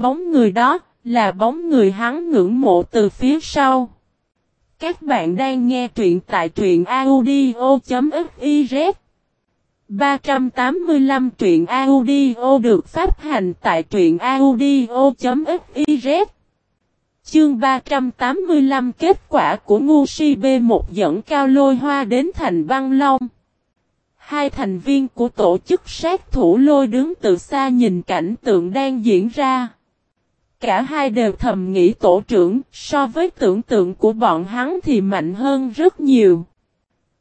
Bóng người đó là bóng người hắn ngưỡng mộ từ phía sau. Các bạn đang nghe truyện tại truyện audio.fiz 385 truyện audio được phát hành tại truyện audio.fiz Chương 385 kết quả của ngu si B1 dẫn cao lôi hoa đến thành băng long. Hai thành viên của tổ chức sát thủ lôi đứng từ xa nhìn cảnh tượng đang diễn ra. Cả hai đều thầm nghĩ tổ trưởng so với tưởng tượng của bọn hắn thì mạnh hơn rất nhiều.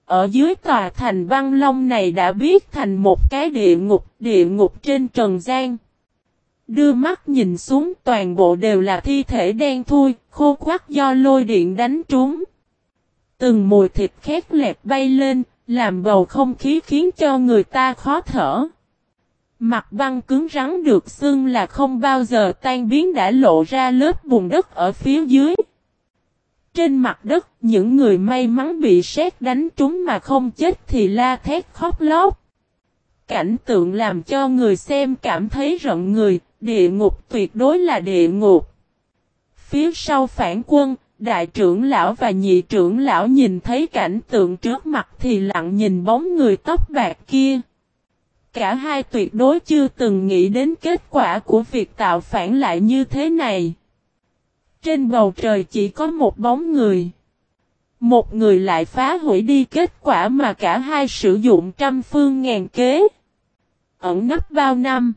Ở dưới tòa thành băng long này đã biết thành một cái địa ngục, địa ngục trên trần gian. Đưa mắt nhìn xuống toàn bộ đều là thi thể đen thui, khô khoát do lôi điện đánh trúng. Từng mùi thịt khét lẹt bay lên, làm bầu không khí khiến cho người ta khó thở. Mặt băng cứng rắn được xưng là không bao giờ tan biến đã lộ ra lớp bùn đất ở phía dưới. Trên mặt đất, những người may mắn bị sét đánh trúng mà không chết thì la thét khóc lóc. Cảnh tượng làm cho người xem cảm thấy rợn người, địa ngục tuyệt đối là địa ngục. Phía sau phản quân, đại trưởng lão và nhị trưởng lão nhìn thấy cảnh tượng trước mặt thì lặng nhìn bóng người tóc bạc kia. Cả hai tuyệt đối chưa từng nghĩ đến kết quả của việc tạo phản lại như thế này. Trên bầu trời chỉ có một bóng người. Một người lại phá hủy đi kết quả mà cả hai sử dụng trăm phương ngàn kế. Ẩn nấp bao năm.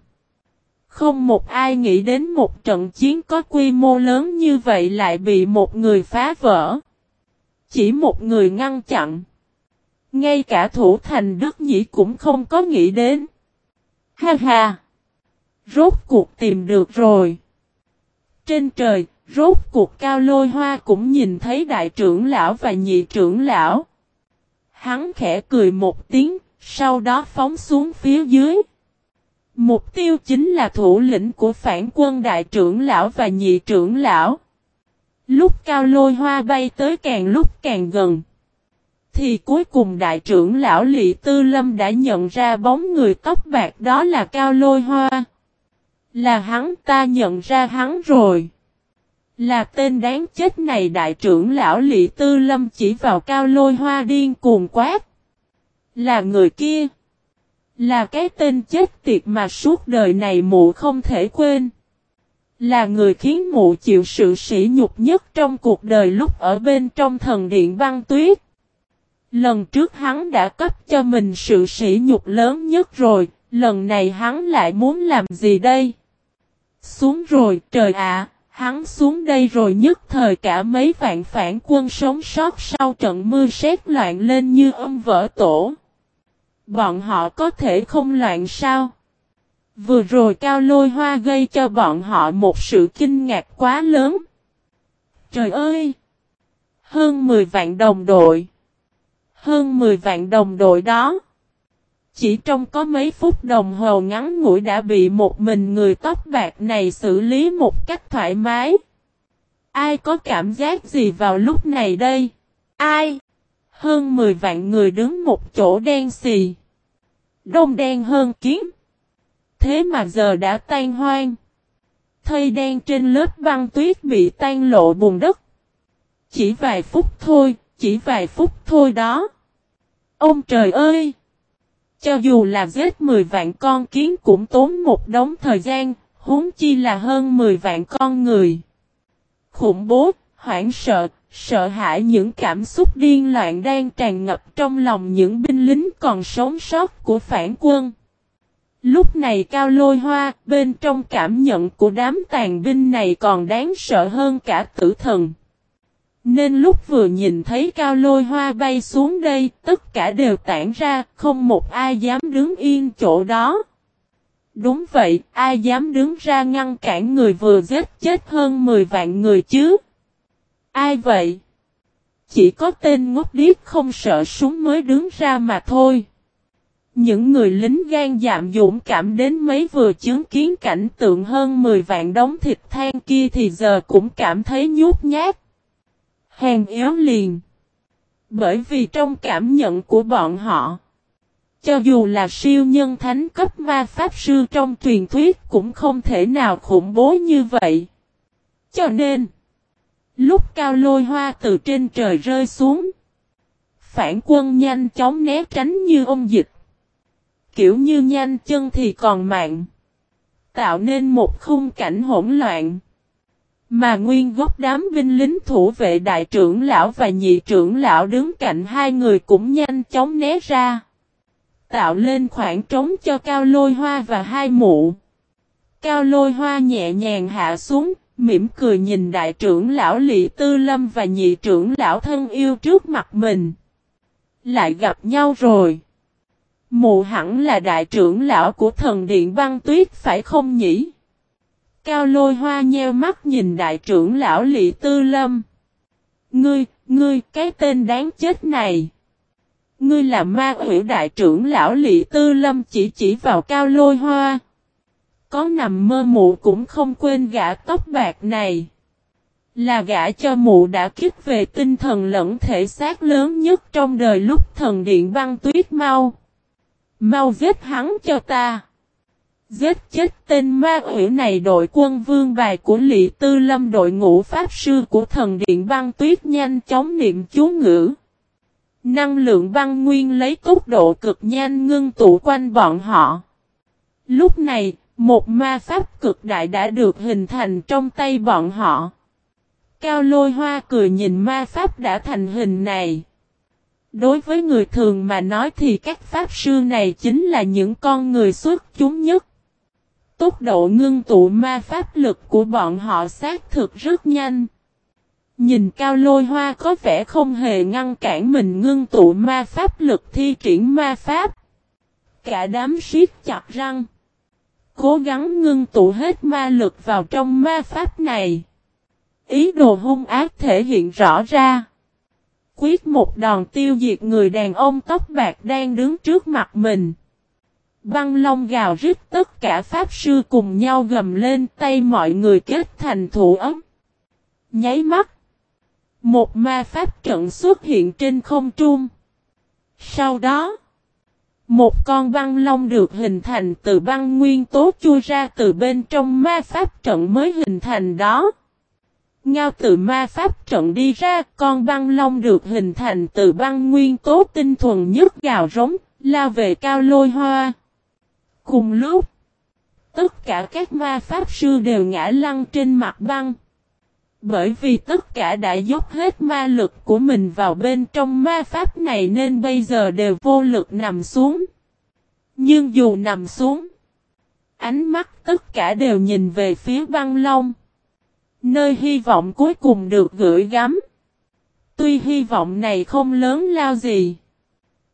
Không một ai nghĩ đến một trận chiến có quy mô lớn như vậy lại bị một người phá vỡ. Chỉ một người ngăn chặn. Ngay cả thủ thành Đức Nhĩ cũng không có nghĩ đến. Ha ha! Rốt cuộc tìm được rồi. Trên trời, rốt cuộc cao lôi hoa cũng nhìn thấy đại trưởng lão và nhị trưởng lão. Hắn khẽ cười một tiếng, sau đó phóng xuống phía dưới. Mục tiêu chính là thủ lĩnh của phản quân đại trưởng lão và nhị trưởng lão. Lúc cao lôi hoa bay tới càng lúc càng gần. Thì cuối cùng đại trưởng lão Lị Tư Lâm đã nhận ra bóng người tóc bạc đó là cao lôi hoa. Là hắn, ta nhận ra hắn rồi. Là tên đáng chết này, đại trưởng lão Lị Tư Lâm chỉ vào cao lôi hoa điên cuồng quát. Là người kia. Là cái tên chết tiệt mà suốt đời này mụ không thể quên. Là người khiến mụ chịu sự sỉ nhục nhất trong cuộc đời lúc ở bên trong thần điện băng tuyết. Lần trước hắn đã cấp cho mình sự sỉ nhục lớn nhất rồi, lần này hắn lại muốn làm gì đây? Xuống rồi, trời ạ, hắn xuống đây rồi nhất thời cả mấy vạn phản quân sống sót sau trận mưa sét loạn lên như âm vỡ tổ. Bọn họ có thể không loạn sao? Vừa rồi cao lôi hoa gây cho bọn họ một sự kinh ngạc quá lớn. Trời ơi! Hơn 10 vạn đồng đội. Hơn 10 vạn đồng đội đó. Chỉ trong có mấy phút đồng hồ ngắn ngủi đã bị một mình người tóc bạc này xử lý một cách thoải mái. Ai có cảm giác gì vào lúc này đây? Ai? Hơn 10 vạn người đứng một chỗ đen xì. Đông đen hơn kiến. Thế mà giờ đã tan hoang. Thây đen trên lớp băng tuyết bị tan lộ bùn đất. Chỉ vài phút thôi, chỉ vài phút thôi đó. Ông trời ơi! Cho dù là giết 10 vạn con kiến cũng tốn một đống thời gian, huống chi là hơn 10 vạn con người. Khủng bố, hoảng sợ, sợ hãi những cảm xúc điên loạn đang tràn ngập trong lòng những binh lính còn sống sót của phản quân. Lúc này cao lôi hoa, bên trong cảm nhận của đám tàn binh này còn đáng sợ hơn cả tử thần. Nên lúc vừa nhìn thấy cao lôi hoa bay xuống đây, tất cả đều tản ra, không một ai dám đứng yên chỗ đó. Đúng vậy, ai dám đứng ra ngăn cản người vừa giết chết hơn 10 vạn người chứ? Ai vậy? Chỉ có tên ngốc điếc không sợ súng mới đứng ra mà thôi. Những người lính gan dạm dũng cảm đến mấy vừa chứng kiến cảnh tượng hơn 10 vạn đống thịt than kia thì giờ cũng cảm thấy nhút nhát. Hèn yếu liền. Bởi vì trong cảm nhận của bọn họ, Cho dù là siêu nhân thánh cấp ma pháp sư trong truyền thuyết cũng không thể nào khủng bố như vậy. Cho nên, lúc cao lôi hoa từ trên trời rơi xuống, phản quân nhanh chóng né tránh như ông dịch. Kiểu như nhanh chân thì còn mạng. Tạo nên một khung cảnh hỗn loạn. Mà nguyên gốc đám binh lính thủ vệ đại trưởng lão và nhị trưởng lão đứng cạnh hai người cũng nhanh chóng né ra. Tạo lên khoảng trống cho cao lôi hoa và hai mụ. Cao lôi hoa nhẹ nhàng hạ xuống, mỉm cười nhìn đại trưởng lão Lị Tư Lâm và nhị trưởng lão thân yêu trước mặt mình. Lại gặp nhau rồi. Mụ hẳn là đại trưởng lão của thần điện băng tuyết phải không nhỉ? Cao lôi hoa nheo mắt nhìn đại trưởng lão Lị Tư Lâm. Ngươi, ngươi, cái tên đáng chết này. Ngươi là ma quỷ đại trưởng lão Lị Tư Lâm chỉ chỉ vào cao lôi hoa. Có nằm mơ mụ cũng không quên gã tóc bạc này. Là gã cho mụ đã kích về tinh thần lẫn thể xác lớn nhất trong đời lúc thần điện băng tuyết mau. Mau giết hắn cho ta. Giết chết tên ma quỷ này đội quân vương bài của Lị Tư Lâm đội ngũ pháp sư của thần điện băng tuyết nhanh chóng niệm chú ngữ. Năng lượng băng nguyên lấy tốc độ cực nhanh ngưng tụ quanh bọn họ. Lúc này, một ma pháp cực đại đã được hình thành trong tay bọn họ. Cao lôi hoa cười nhìn ma pháp đã thành hình này. Đối với người thường mà nói thì các pháp sư này chính là những con người xuất chúng nhất. Tốc độ ngưng tụ ma pháp lực của bọn họ xác thực rất nhanh. Nhìn cao lôi hoa có vẻ không hề ngăn cản mình ngưng tụ ma pháp lực thi triển ma pháp. Cả đám siết chặt răng. Cố gắng ngưng tụ hết ma lực vào trong ma pháp này. Ý đồ hung ác thể hiện rõ ra. Quyết một đòn tiêu diệt người đàn ông tóc bạc đang đứng trước mặt mình. Băng long gào rít tất cả pháp sư cùng nhau gầm lên tay mọi người kết thành thủ ấm. Nháy mắt. Một ma pháp trận xuất hiện trên không trung. Sau đó. Một con băng long được hình thành từ băng nguyên tố chui ra từ bên trong ma pháp trận mới hình thành đó. Ngao từ ma pháp trận đi ra, con băng long được hình thành từ băng nguyên tố tinh thuần nhất gào rống, lao về cao lôi hoa. Cùng lúc, tất cả các ma pháp sư đều ngã lăn trên mặt băng. Bởi vì tất cả đã dốc hết ma lực của mình vào bên trong ma pháp này nên bây giờ đều vô lực nằm xuống. Nhưng dù nằm xuống, ánh mắt tất cả đều nhìn về phía băng long. Nơi hy vọng cuối cùng được gửi gắm. Tuy hy vọng này không lớn lao gì.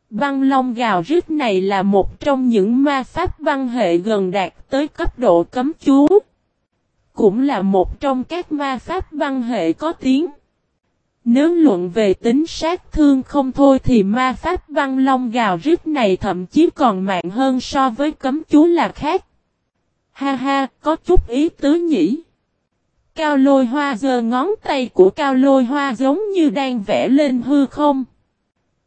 Băng long gào rít này là một trong những ma pháp băng hệ gần đạt tới cấp độ cấm chú. Cũng là một trong các ma pháp băng hệ có tiếng. Nếu luận về tính sát thương không thôi thì ma pháp băng long gào rít này thậm chí còn mạnh hơn so với cấm chú là khác. Ha ha, có chút ý tứ nhỉ. Cao lôi hoa giơ ngón tay của cao lôi hoa giống như đang vẽ lên hư không.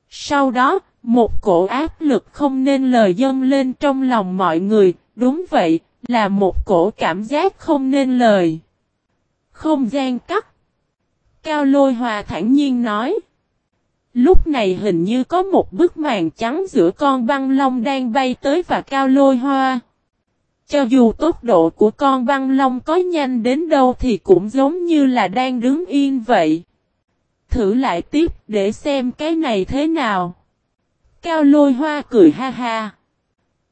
Sau đó, một cổ áp lực không nên lời dâng lên trong lòng mọi người, đúng vậy, là một cổ cảm giác không nên lời. Không gian cắt. Cao lôi hòa thản nhiên nói. Lúc này hình như có một bức màn trắng giữa con băng long đang bay tới và cao lôi hoa. Cho dù tốc độ của con băng long có nhanh đến đâu thì cũng giống như là đang đứng yên vậy. Thử lại tiếp để xem cái này thế nào. Cao lôi hoa cười ha ha.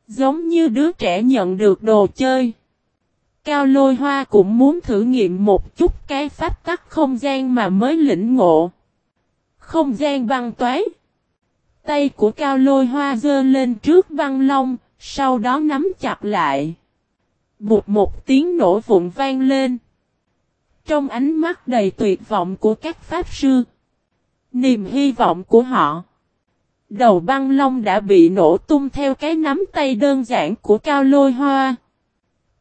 Giống như đứa trẻ nhận được đồ chơi. Cao lôi hoa cũng muốn thử nghiệm một chút cái pháp tắc không gian mà mới lĩnh ngộ. Không gian băng toái. Tay của cao lôi hoa dơ lên trước băng long, sau đó nắm chặt lại. Bụt một tiếng nổ vụn vang lên. Trong ánh mắt đầy tuyệt vọng của các pháp sư. Niềm hy vọng của họ. Đầu băng long đã bị nổ tung theo cái nắm tay đơn giản của cao lôi hoa.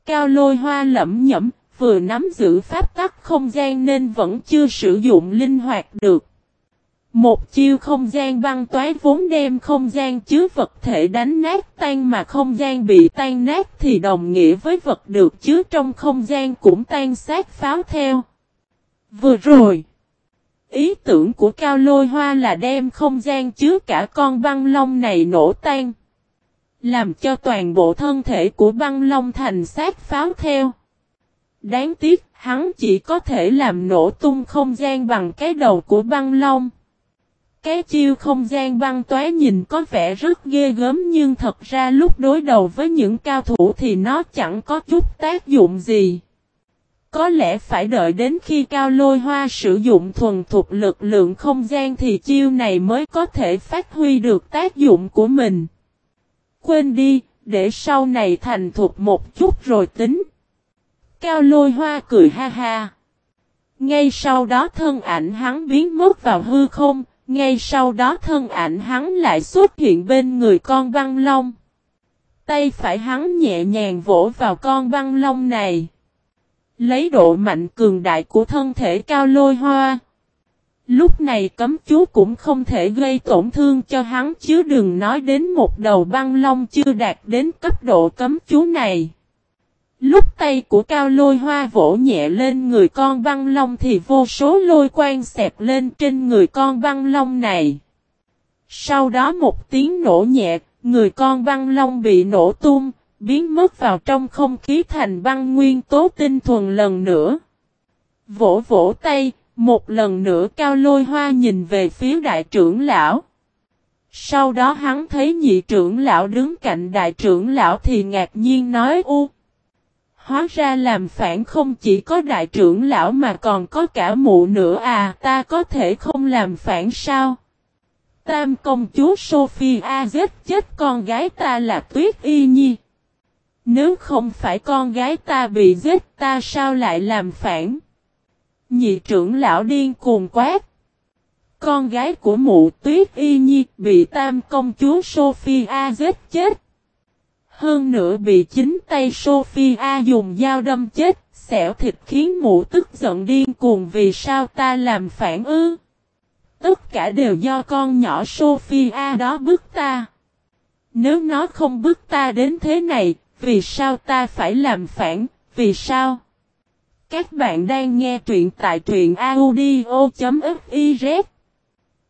Cao lôi hoa lẩm nhẩm, vừa nắm giữ pháp tắc không gian nên vẫn chưa sử dụng linh hoạt được. Một chiêu không gian băng toái vốn đem không gian chứa vật thể đánh nát tan mà không gian bị tan nát thì đồng nghĩa với vật được chứa trong không gian cũng tan sát pháo theo. Vừa rồi, ý tưởng của Cao Lôi Hoa là đem không gian chứa cả con băng long này nổ tan. Làm cho toàn bộ thân thể của băng long thành sát pháo theo. Đáng tiếc, hắn chỉ có thể làm nổ tung không gian bằng cái đầu của băng long. Cái chiêu không gian băng tóe nhìn có vẻ rất ghê gớm nhưng thật ra lúc đối đầu với những cao thủ thì nó chẳng có chút tác dụng gì. Có lẽ phải đợi đến khi cao lôi hoa sử dụng thuần thuộc lực lượng không gian thì chiêu này mới có thể phát huy được tác dụng của mình. Quên đi, để sau này thành thục một chút rồi tính. Cao lôi hoa cười ha ha. Ngay sau đó thân ảnh hắn biến mất vào hư không, ngay sau đó thân ảnh hắn lại xuất hiện bên người con băng long. Tay phải hắn nhẹ nhàng vỗ vào con băng long này. Lấy độ mạnh cường đại của thân thể cao lôi hoa. Lúc này cấm chú cũng không thể gây tổn thương cho hắn chứ đừng nói đến một đầu băng long chưa đạt đến cấp độ cấm chú này. Lúc tay của cao lôi hoa vỗ nhẹ lên người con băng long thì vô số lôi quang xẹp lên trên người con băng long này. Sau đó một tiếng nổ nhẹ, người con băng long bị nổ tung, biến mất vào trong không khí thành băng nguyên tố tinh thuần lần nữa. Vỗ vỗ tay, một lần nữa cao lôi hoa nhìn về phía đại trưởng lão. Sau đó hắn thấy nhị trưởng lão đứng cạnh đại trưởng lão thì ngạc nhiên nói u. Hóa ra làm phản không chỉ có đại trưởng lão mà còn có cả mụ nữa à ta có thể không làm phản sao? Tam công chúa Sophia giết chết con gái ta là Tuyết Y Nhi. Nếu không phải con gái ta bị giết ta sao lại làm phản? Nhị trưởng lão điên cuồng quát. Con gái của mụ Tuyết Y Nhi bị tam công chúa Sophia giết chết. Hơn nữa bị chính tay Sophia dùng dao đâm chết, xẻo thịt khiến mụ tức giận điên cuồng vì sao ta làm phản ư. Tất cả đều do con nhỏ Sophia đó bức ta. Nếu nó không bức ta đến thế này, vì sao ta phải làm phản, vì sao? Các bạn đang nghe truyện tại truyện audio.fiz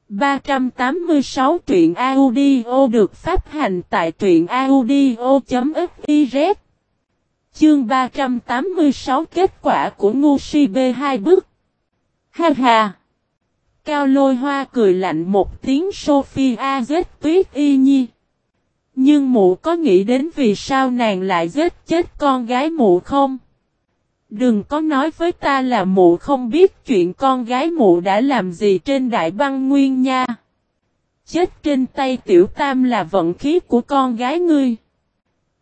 386 truyện audio được phát hành tại truyện audio.fiz Chương 386 kết quả của ngu si B2 bước Ha ha! Cao lôi hoa cười lạnh một tiếng Sophia giết tuyết y nhi. Nhưng mụ có nghĩ đến vì sao nàng lại giết chết con gái mụ không? Đừng có nói với ta là mụ không biết chuyện con gái mụ đã làm gì trên đại băng nguyên nha. Chết trên tay tiểu tam là vận khí của con gái ngươi.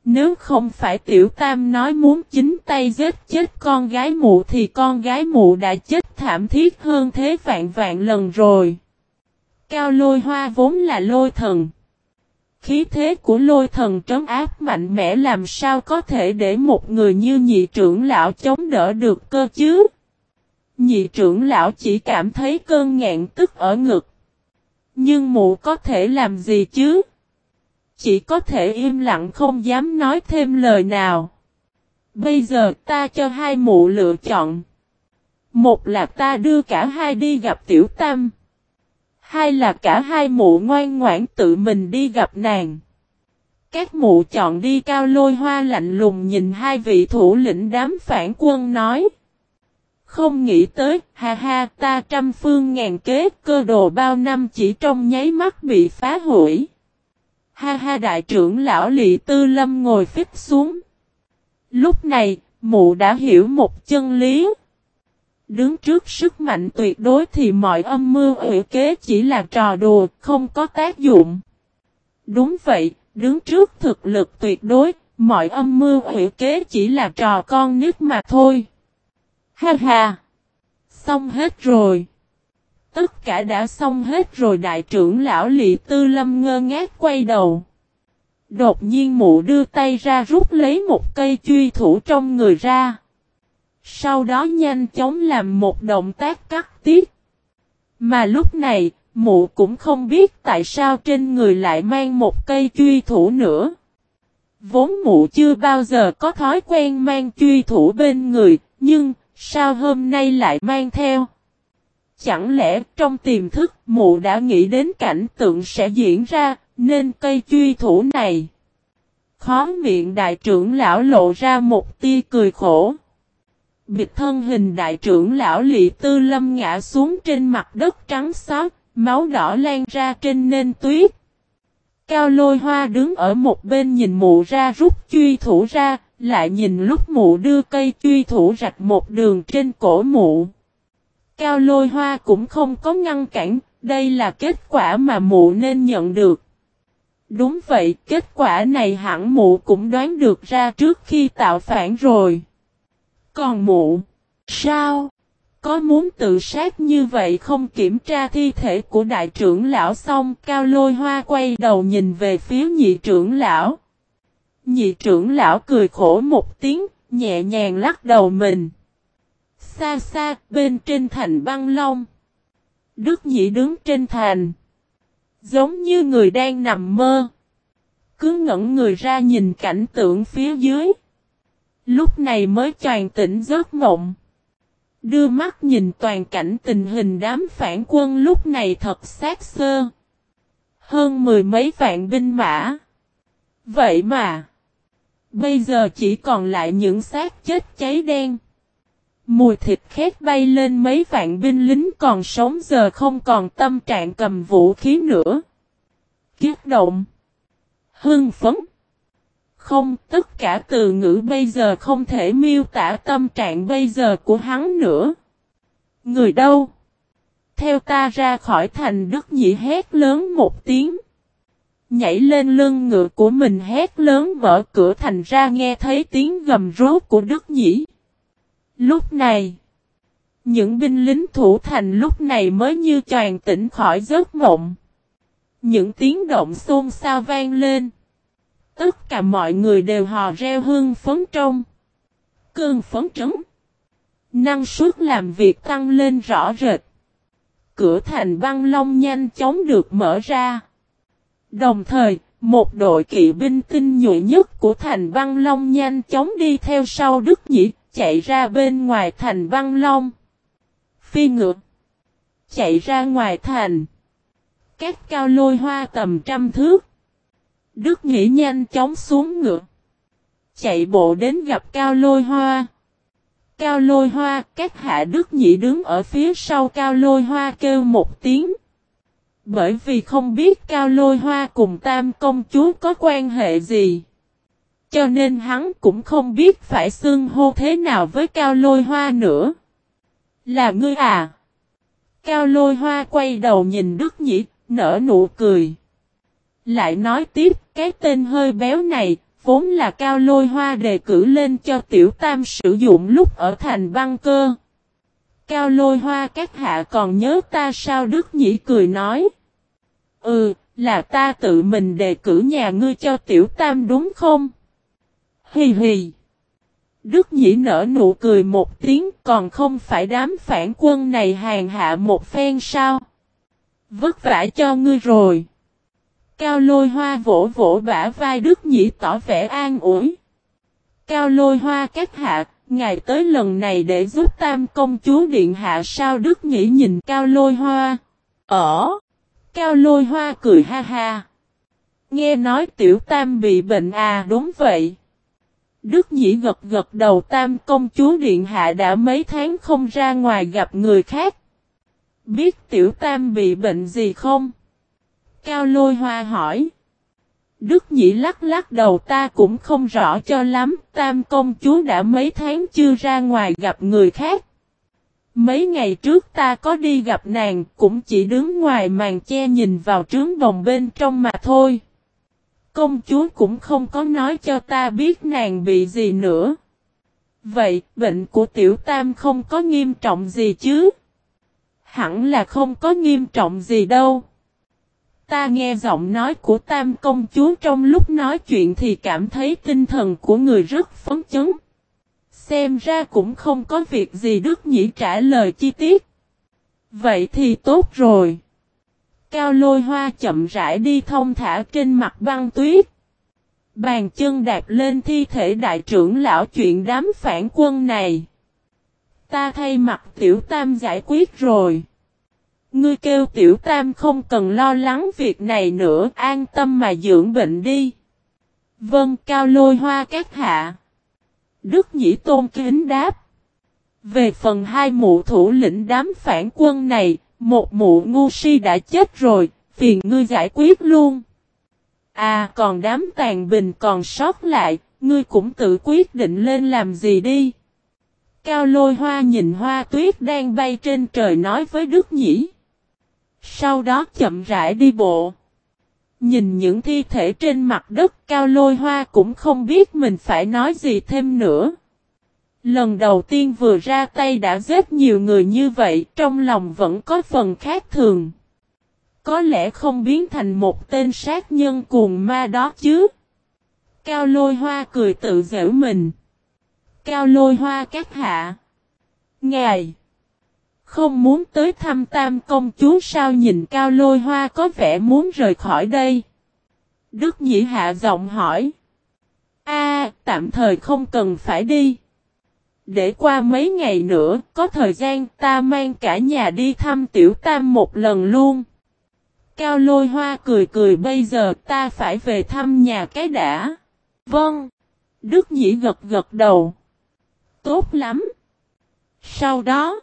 Nếu không phải tiểu tam nói muốn chính tay giết chết con gái mụ thì con gái mụ đã chết thảm thiết hơn thế vạn vạn lần rồi. Cao lôi hoa vốn là lôi thần. Khí thế của lôi thần trấn áp mạnh mẽ làm sao có thể để một người như nhị trưởng lão chống đỡ được cơ chứ? Nhị trưởng lão chỉ cảm thấy cơn ngạn tức ở ngực. Nhưng mụ có thể làm gì chứ? Chỉ có thể im lặng không dám nói thêm lời nào. Bây giờ ta cho hai mụ lựa chọn. Một là ta đưa cả hai đi gặp tiểu tam. Hai là cả hai mụ ngoan ngoãn tự mình đi gặp nàng. Các mụ chọn đi cao lôi hoa lạnh lùng nhìn hai vị thủ lĩnh đám phản quân nói. Không nghĩ tới, ha ha ta trăm phương ngàn kế cơ đồ bao năm chỉ trong nháy mắt bị phá hủy. Ha ha đại trưởng lão lị tư lâm ngồi phích xuống. Lúc này, mụ đã hiểu một chân lý. Đứng trước sức mạnh tuyệt đối thì mọi âm mưu ủy kế chỉ là trò đùa, không có tác dụng. Đúng vậy, đứng trước thực lực tuyệt đối, mọi âm mưu ủy kế chỉ là trò con nít mà thôi. Ha ha! Xong hết rồi. Tất cả đã xong hết rồi đại trưởng lão lị tư lâm ngơ ngác quay đầu. Đột nhiên mụ đưa tay ra rút lấy một cây truy thủ trong người ra. Sau đó nhanh chóng làm một động tác cắt tiết. Mà lúc này, mụ cũng không biết tại sao trên người lại mang một cây truy thủ nữa. Vốn mụ chưa bao giờ có thói quen mang truy thủ bên người, nhưng sao hôm nay lại mang theo? Chẳng lẽ trong tiềm thức mụ đã nghĩ đến cảnh tượng sẽ diễn ra, nên cây truy thủ này? Khó miệng đại trưởng lão lộ ra một tia cười khổ. Bịt thân hình đại trưởng lão lị tư lâm ngã xuống trên mặt đất trắng xót, máu đỏ lan ra trên nền tuyết. Cao lôi hoa đứng ở một bên nhìn mụ ra rút truy thủ ra, lại nhìn lúc mụ đưa cây truy thủ rạch một đường trên cổ mụ. Cao lôi hoa cũng không có ngăn cản, đây là kết quả mà mụ nên nhận được. Đúng vậy, kết quả này hẳn mụ cũng đoán được ra trước khi tạo phản rồi. Còn mụ, sao? Có muốn tự sát như vậy không kiểm tra thi thể của đại trưởng lão xong cao lôi hoa quay đầu nhìn về phía nhị trưởng lão. Nhị trưởng lão cười khổ một tiếng, nhẹ nhàng lắc đầu mình. Xa xa, bên trên thành băng long. Đức nhị đứng trên thành. Giống như người đang nằm mơ. Cứ ngẩn người ra nhìn cảnh tượng phía dưới. Lúc này mới choàng tỉnh giấc mộng. Đưa mắt nhìn toàn cảnh tình hình đám phản quân lúc này thật sát sơ. Hơn mười mấy vạn binh mã. Vậy mà. Bây giờ chỉ còn lại những xác chết cháy đen. Mùi thịt khét bay lên mấy vạn binh lính còn sống giờ không còn tâm trạng cầm vũ khí nữa. Kiết động. Hưng phấn. Không, tất cả từ ngữ bây giờ không thể miêu tả tâm trạng bây giờ của hắn nữa. Người đâu? Theo ta ra khỏi thành Đức Nhị hét lớn một tiếng. Nhảy lên lưng ngựa của mình hét lớn mở cửa thành ra nghe thấy tiếng gầm rốt của Đức Nhị. Lúc này, những binh lính thủ thành lúc này mới như tràn tỉnh khỏi giấc mộng. Những tiếng động xôn xao vang lên. Tất cả mọi người đều hò reo hương phấn trong. Cơn phấn trấn. Năng suất làm việc tăng lên rõ rệt. Cửa thành băng long nhanh chóng được mở ra. Đồng thời, một đội kỵ binh tinh nhuệ nhất của thành băng long nhanh chóng đi theo sau Đức Nhĩ, chạy ra bên ngoài thành băng long. Phi ngược. Chạy ra ngoài thành. Các cao lôi hoa tầm trăm thước. Đức Nghĩ nhanh chóng xuống ngựa. Chạy bộ đến gặp Cao Lôi Hoa. Cao Lôi Hoa, các hạ Đức Nhị đứng ở phía sau Cao Lôi Hoa kêu một tiếng. Bởi vì không biết Cao Lôi Hoa cùng Tam Công Chúa có quan hệ gì. Cho nên hắn cũng không biết phải xưng hô thế nào với Cao Lôi Hoa nữa. Là ngươi à? Cao Lôi Hoa quay đầu nhìn Đức Nhị, nở nụ cười. Lại nói tiếp, cái tên hơi béo này, vốn là cao lôi hoa đề cử lên cho tiểu tam sử dụng lúc ở thành băng cơ. Cao lôi hoa các hạ còn nhớ ta sao Đức Nhĩ cười nói. Ừ, là ta tự mình đề cử nhà ngươi cho tiểu tam đúng không? Hì hì. Đức Nhĩ nở nụ cười một tiếng còn không phải đám phản quân này hàng hạ một phen sao? Vất vả cho ngươi rồi. Cao lôi hoa vỗ vỗ bả vai Đức Nhĩ tỏ vẻ an ủi. Cao lôi hoa các hạ, ngài tới lần này để giúp tam công chúa điện hạ sao Đức Nhĩ nhìn cao lôi hoa. Ở. Cao lôi hoa cười ha ha. Nghe nói tiểu tam bị bệnh à đúng vậy. Đức Nhĩ gật gật đầu tam công chúa điện hạ đã mấy tháng không ra ngoài gặp người khác. Biết tiểu tam bị bệnh gì không? Cao lôi hoa hỏi. Đức Nhĩ lắc lắc đầu ta cũng không rõ cho lắm, tam công chúa đã mấy tháng chưa ra ngoài gặp người khác. Mấy ngày trước ta có đi gặp nàng, cũng chỉ đứng ngoài màn che nhìn vào trướng đồng bên trong mà thôi. Công chúa cũng không có nói cho ta biết nàng bị gì nữa. Vậy, bệnh của tiểu tam không có nghiêm trọng gì chứ? Hẳn là không có nghiêm trọng gì đâu. Ta nghe giọng nói của tam công chúa trong lúc nói chuyện thì cảm thấy tinh thần của người rất phấn chấn. Xem ra cũng không có việc gì Đức Nhĩ trả lời chi tiết. Vậy thì tốt rồi. Cao lôi hoa chậm rãi đi thông thả trên mặt băng tuyết. Bàn chân đạp lên thi thể đại trưởng lão chuyện đám phản quân này. Ta thay mặt tiểu tam giải quyết rồi. Ngươi kêu tiểu tam không cần lo lắng việc này nữa, an tâm mà dưỡng bệnh đi. Vân cao lôi hoa các hạ. Đức Nhĩ Tôn kính đáp. Về phần hai mụ thủ lĩnh đám phản quân này, một mụ ngu si đã chết rồi, phiền ngươi giải quyết luôn. À còn đám tàn bình còn sót lại, ngươi cũng tự quyết định lên làm gì đi. Cao lôi hoa nhìn hoa tuyết đang bay trên trời nói với Đức Nhĩ. Sau đó chậm rãi đi bộ. Nhìn những thi thể trên mặt đất, cao lôi hoa cũng không biết mình phải nói gì thêm nữa. Lần đầu tiên vừa ra tay đã giết nhiều người như vậy, trong lòng vẫn có phần khác thường. Có lẽ không biến thành một tên sát nhân cuồng ma đó chứ. Cao lôi hoa cười tự giễu mình. Cao lôi hoa các hạ. Ngài. Không muốn tới thăm tam công chúa sao nhìn cao lôi hoa có vẻ muốn rời khỏi đây. Đức Nhĩ hạ giọng hỏi. A, tạm thời không cần phải đi. Để qua mấy ngày nữa, có thời gian ta mang cả nhà đi thăm tiểu tam một lần luôn. Cao lôi hoa cười cười bây giờ ta phải về thăm nhà cái đã. Vâng. Đức Nhĩ gật gật đầu. Tốt lắm. Sau đó.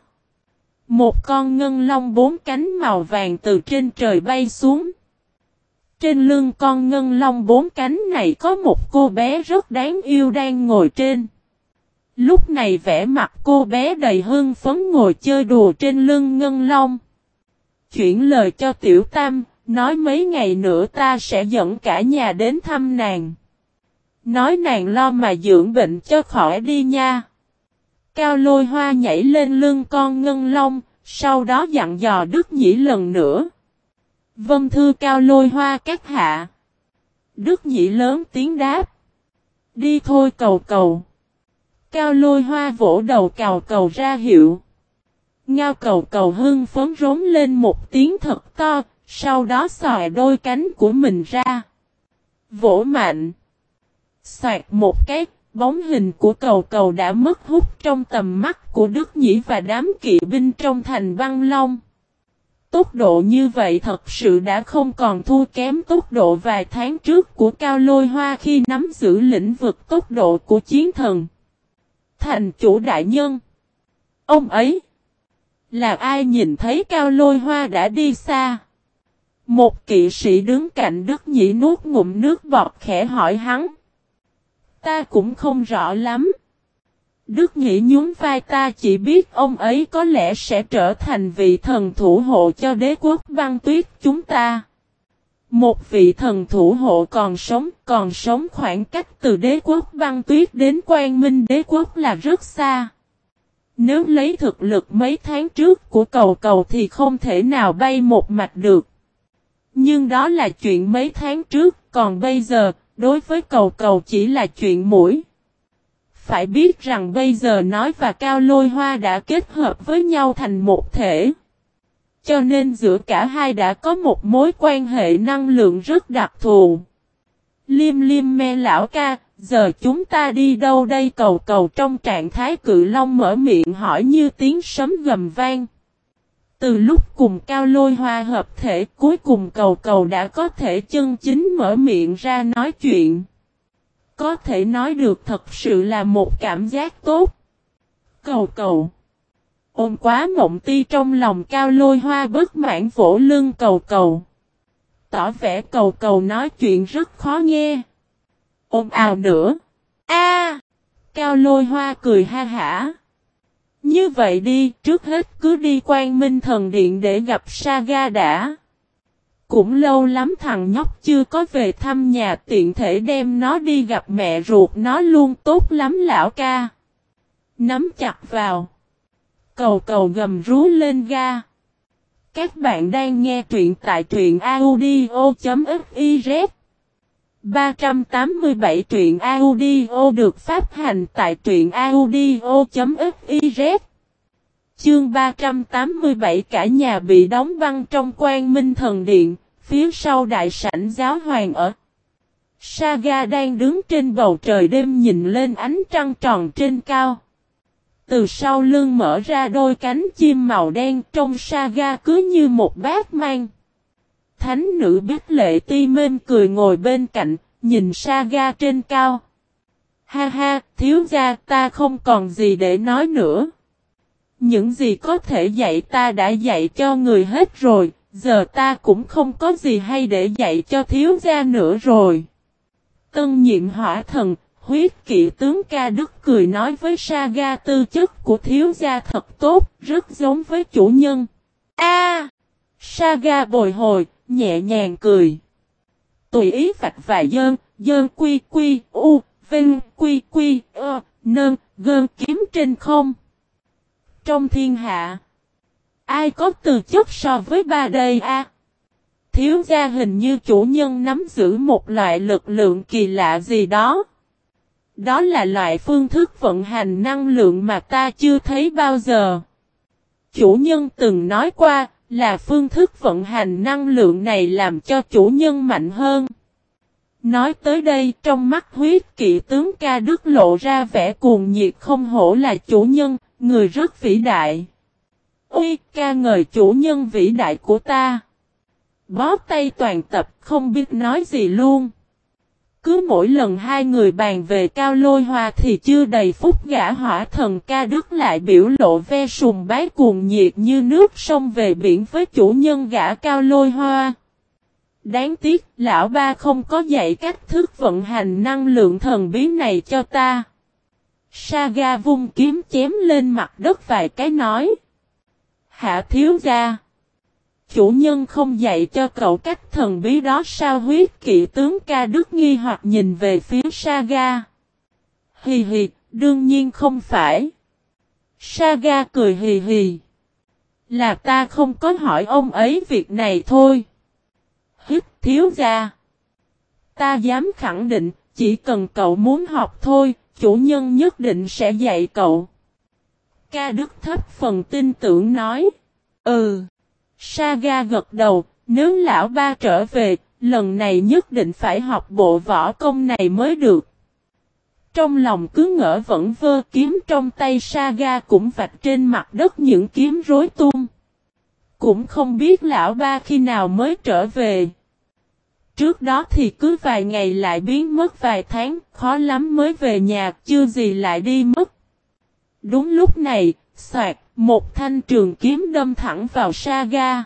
Một con ngân long bốn cánh màu vàng từ trên trời bay xuống. Trên lưng con ngân long bốn cánh này có một cô bé rất đáng yêu đang ngồi trên. Lúc này vẻ mặt cô bé đầy hưng phấn ngồi chơi đùa trên lưng ngân long. Chuyển lời cho tiểu tam, nói mấy ngày nữa ta sẽ dẫn cả nhà đến thăm nàng. Nói nàng lo mà dưỡng bệnh cho khỏi đi nha. Cao lôi hoa nhảy lên lưng con ngân long, sau đó dặn dò Đức Nhĩ lần nữa. Vân thư cao lôi hoa các hạ. Đức Nhĩ lớn tiếng đáp. Đi thôi cầu cầu. Cao lôi hoa vỗ đầu cào cầu ra hiệu. Ngao cầu cầu hưng phấn rống lên một tiếng thật to, sau đó xòe đôi cánh của mình ra. Vỗ mạnh. Xoạt một cái, bóng hình của cầu cầu đã mất hút trong tầm mắt của Đức Nhĩ và đám kỵ binh trong thành Văn long. Tốc độ như vậy thật sự đã không còn thua kém tốc độ vài tháng trước của Cao Lôi Hoa khi nắm giữ lĩnh vực tốc độ của chiến thần. Thành chủ đại nhân. Ông ấy. Là ai nhìn thấy Cao Lôi Hoa đã đi xa? Một kỵ sĩ đứng cạnh Đức Nhĩ nuốt ngụm nước bọt khẽ hỏi hắn. Ta cũng không rõ lắm. Đức Nhĩ nhún vai ta chỉ biết ông ấy có lẽ sẽ trở thành vị thần thủ hộ cho đế quốc băng tuyết chúng ta. Một vị thần thủ hộ còn sống, còn sống khoảng cách từ đế quốc băng tuyết đến quan minh đế quốc là rất xa. Nếu lấy thực lực mấy tháng trước của cầu cầu thì không thể nào bay một mạch được. Nhưng đó là chuyện mấy tháng trước, còn bây giờ, đối với cầu cầu chỉ là chuyện mũi. Phải biết rằng bây giờ nói và cao lôi hoa đã kết hợp với nhau thành một thể. Cho nên giữa cả hai đã có một mối quan hệ năng lượng rất đặc thù. Liêm liêm me lão ca, giờ chúng ta đi đâu đây cầu cầu trong trạng thái cự long mở miệng hỏi như tiếng sấm gầm vang. Từ lúc cùng cao lôi hoa hợp thể cuối cùng cầu cầu đã có thể chân chính mở miệng ra nói chuyện. Có thể nói được thật sự là một cảm giác tốt. Cầu cầu. Ôm quá mộng ti trong lòng cao lôi hoa bất mãn vỗ lưng cầu cầu. Tỏ vẻ cầu cầu nói chuyện rất khó nghe. Ôm ào nữa. A, Cao lôi hoa cười ha hả. Như vậy đi, trước hết cứ đi quan minh thần điện để gặp Saga đã. Cũng lâu lắm thằng nhóc chưa có về thăm nhà tiện thể đem nó đi gặp mẹ ruột nó luôn tốt lắm lão ca. Nắm chặt vào. Cầu cầu gầm rú lên ga. Các bạn đang nghe truyện tại truyện audio.fif 387 truyện audio được phát hành tại truyện audio.fiz Chương 387 cả nhà bị đóng băng trong quan minh thần điện, phía sau đại sảnh giáo hoàng ở. Saga đang đứng trên bầu trời đêm nhìn lên ánh trăng tròn trên cao. Từ sau lưng mở ra đôi cánh chim màu đen trong Saga cứ như một bát mang. Thánh nữ biết lệ ti mên cười ngồi bên cạnh, nhìn Saga trên cao. Ha ha, thiếu gia ta không còn gì để nói nữa. Những gì có thể dạy ta đã dạy cho người hết rồi, giờ ta cũng không có gì hay để dạy cho thiếu gia nữa rồi. Tân nhiệm hỏa thần, huyết kỵ tướng ca đức cười nói với Saga tư chất của thiếu gia thật tốt, rất giống với chủ nhân. A, Saga bồi hồi, nhẹ nhàng cười. Tùy ý vạch vài dơn, dơn quy quy, u, vinh quy quy, ơ, nơn, gơn kiếm trên không. Trong thiên hạ, ai có từ chất so với ba đây a? Thiếu gia hình như chủ nhân nắm giữ một loại lực lượng kỳ lạ gì đó. Đó là loại phương thức vận hành năng lượng mà ta chưa thấy bao giờ. Chủ nhân từng nói qua là phương thức vận hành năng lượng này làm cho chủ nhân mạnh hơn. Nói tới đây trong mắt huyết kỵ tướng ca đức lộ ra vẻ cuồng nhiệt không hổ là chủ nhân, người rất vĩ đại. Ui ca ngợi chủ nhân vĩ đại của ta. Bó tay toàn tập không biết nói gì luôn. Cứ mỗi lần hai người bàn về cao lôi hoa thì chưa đầy phút gã hỏa thần ca đức lại biểu lộ ve sùng bái cuồng nhiệt như nước sông về biển với chủ nhân gã cao lôi hoa. Đáng tiếc, lão ba không có dạy cách thức vận hành năng lượng thần bí này cho ta. Saga vung kiếm chém lên mặt đất vài cái nói. Hạ thiếu gia. Chủ nhân không dạy cho cậu cách thần bí đó sao huyết kỵ tướng ca đức nghi hoặc nhìn về phía Saga. Hì hì, đương nhiên không phải. Saga cười hì hì. Là ta không có hỏi ông ấy việc này thôi. Hít thiếu ra. Ta dám khẳng định, chỉ cần cậu muốn học thôi, chủ nhân nhất định sẽ dạy cậu. Ca Đức thấp phần tin tưởng nói. Ừ. Saga gật đầu, nếu lão ba trở về, lần này nhất định phải học bộ võ công này mới được. Trong lòng cứ ngỡ vẫn vơ kiếm trong tay Saga cũng vạch trên mặt đất những kiếm rối tung. Cũng không biết lão ba khi nào mới trở về. Trước đó thì cứ vài ngày lại biến mất vài tháng, khó lắm mới về nhà, chưa gì lại đi mất. Đúng lúc này, soạt, một thanh trường kiếm đâm thẳng vào Saga.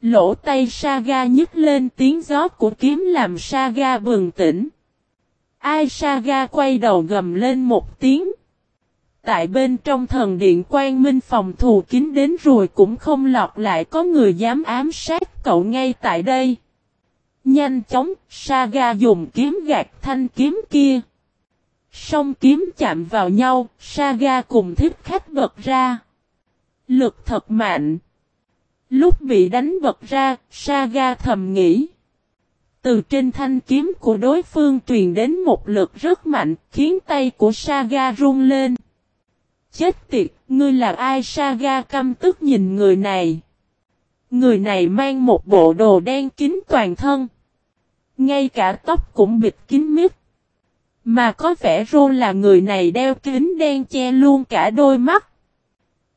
Lỗ tay Saga nhức lên tiếng gió của kiếm làm Saga bừng tỉnh. Ai Saga quay đầu gầm lên một tiếng. Tại bên trong thần điện quan minh phòng thù kín đến rồi cũng không lọt lại có người dám ám sát cậu ngay tại đây. Nhanh chóng, Saga dùng kiếm gạt thanh kiếm kia. Song kiếm chạm vào nhau, Saga cùng thiết khách bật ra. Lực thật mạnh. Lúc bị đánh bật ra, Saga thầm nghĩ. Từ trên thanh kiếm của đối phương truyền đến một lực rất mạnh, khiến tay của Saga run lên. Chết tiệt, ngươi là ai Saga căm tức nhìn người này. Người này mang một bộ đồ đen kín toàn thân. Ngay cả tóc cũng bịt kín mít. Mà có vẻ rô là người này đeo kính đen che luôn cả đôi mắt.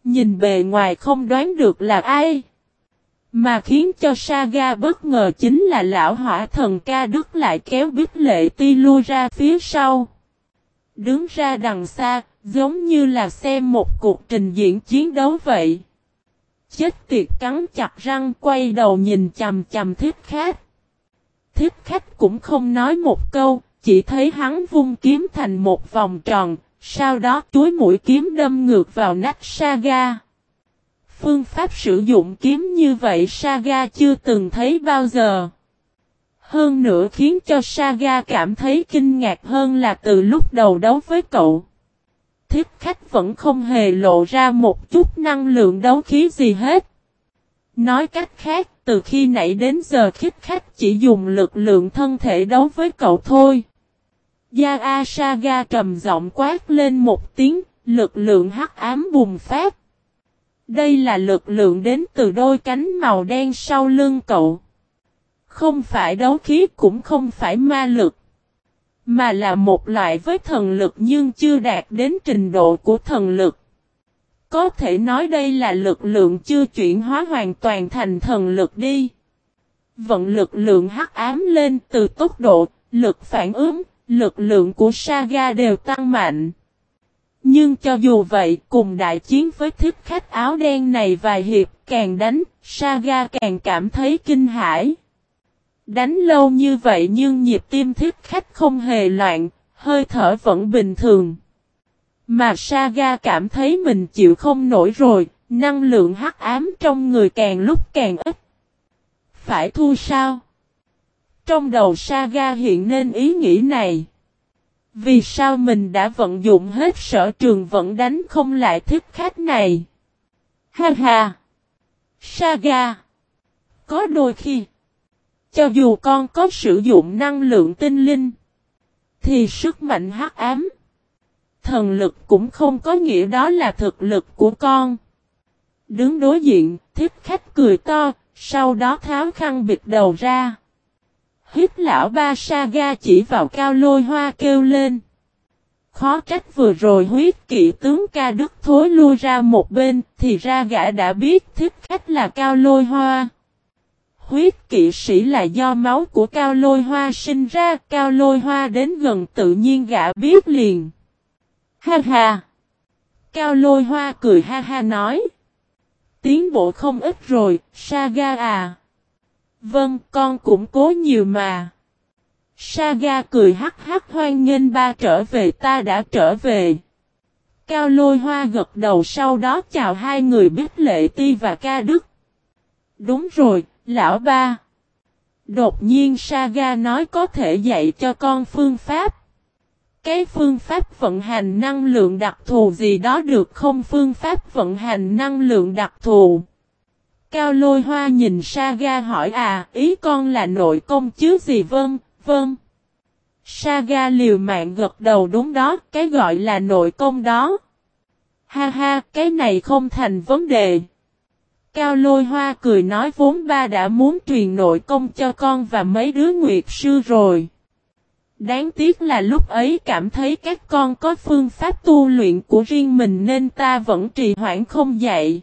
Nhìn bề ngoài không đoán được là ai. Mà khiến cho Saga bất ngờ chính là lão hỏa thần ca đức lại kéo bích lệ ti lui ra phía sau. Đứng ra đằng xa, giống như là xem một cuộc trình diễn chiến đấu vậy. Chết tiệt cắn chặt răng quay đầu nhìn chầm chầm thiết khách. Thiết khách cũng không nói một câu, chỉ thấy hắn vung kiếm thành một vòng tròn, sau đó chuối mũi kiếm đâm ngược vào nách Saga. Phương pháp sử dụng kiếm như vậy Saga chưa từng thấy bao giờ. Hơn nữa khiến cho Saga cảm thấy kinh ngạc hơn là từ lúc đầu đấu với cậu. Thiết khách vẫn không hề lộ ra một chút năng lượng đấu khí gì hết. Nói cách khác, từ khi nãy đến giờ khích khách chỉ dùng lực lượng thân thể đấu với cậu thôi. Gia Asaga trầm giọng quát lên một tiếng, lực lượng hắc ám bùng phát. Đây là lực lượng đến từ đôi cánh màu đen sau lưng cậu. Không phải đấu khí cũng không phải ma lực. Mà là một loại với thần lực nhưng chưa đạt đến trình độ của thần lực. Có thể nói đây là lực lượng chưa chuyển hóa hoàn toàn thành thần lực đi. Vận lực lượng hắc ám lên từ tốc độ, lực phản ứng, lực lượng của Saga đều tăng mạnh. Nhưng cho dù vậy, cùng đại chiến với thiết khách áo đen này vài hiệp càng đánh, Saga càng cảm thấy kinh hãi. Đánh lâu như vậy nhưng nhịp tim thiết khách không hề loạn, hơi thở vẫn bình thường. Mà Saga cảm thấy mình chịu không nổi rồi, năng lượng hắc ám trong người càng lúc càng ít. Phải thu sao? Trong đầu Saga hiện nên ý nghĩ này. Vì sao mình đã vận dụng hết sở trường vẫn đánh không lại thích khách này? Ha ha! Saga! Có đôi khi, cho dù con có sử dụng năng lượng tinh linh, thì sức mạnh hắc ám, thần lực cũng không có nghĩa đó là thực lực của con. Đứng đối diện, thiết khách cười to, sau đó tháo khăn bịt đầu ra. Hít lão ba Saga chỉ vào cao lôi hoa kêu lên. Khó trách vừa rồi huyết kỵ tướng ca đức thối lui ra một bên thì ra gã đã biết thích khách là cao lôi hoa. Huyết kỵ sĩ là do máu của cao lôi hoa sinh ra cao lôi hoa đến gần tự nhiên gã biết liền. Ha ha! Cao lôi hoa cười ha ha nói. Tiến bộ không ít rồi, Saga à. Vâng, con cũng cố nhiều mà. Saga cười hắc hắc hoan nghênh ba trở về ta đã trở về. Cao lôi hoa gật đầu sau đó chào hai người biết lệ ti và ca đức. Đúng rồi, lão ba. Đột nhiên Saga nói có thể dạy cho con phương pháp. Cái phương pháp vận hành năng lượng đặc thù gì đó được không phương pháp vận hành năng lượng đặc thù. Cao lôi hoa nhìn Saga hỏi à, ý con là nội công chứ gì vâng, vâng. Saga liều mạng gật đầu đúng đó, cái gọi là nội công đó. Ha ha, cái này không thành vấn đề. Cao lôi hoa cười nói vốn ba đã muốn truyền nội công cho con và mấy đứa nguyệt sư rồi. Đáng tiếc là lúc ấy cảm thấy các con có phương pháp tu luyện của riêng mình nên ta vẫn trì hoãn không dạy.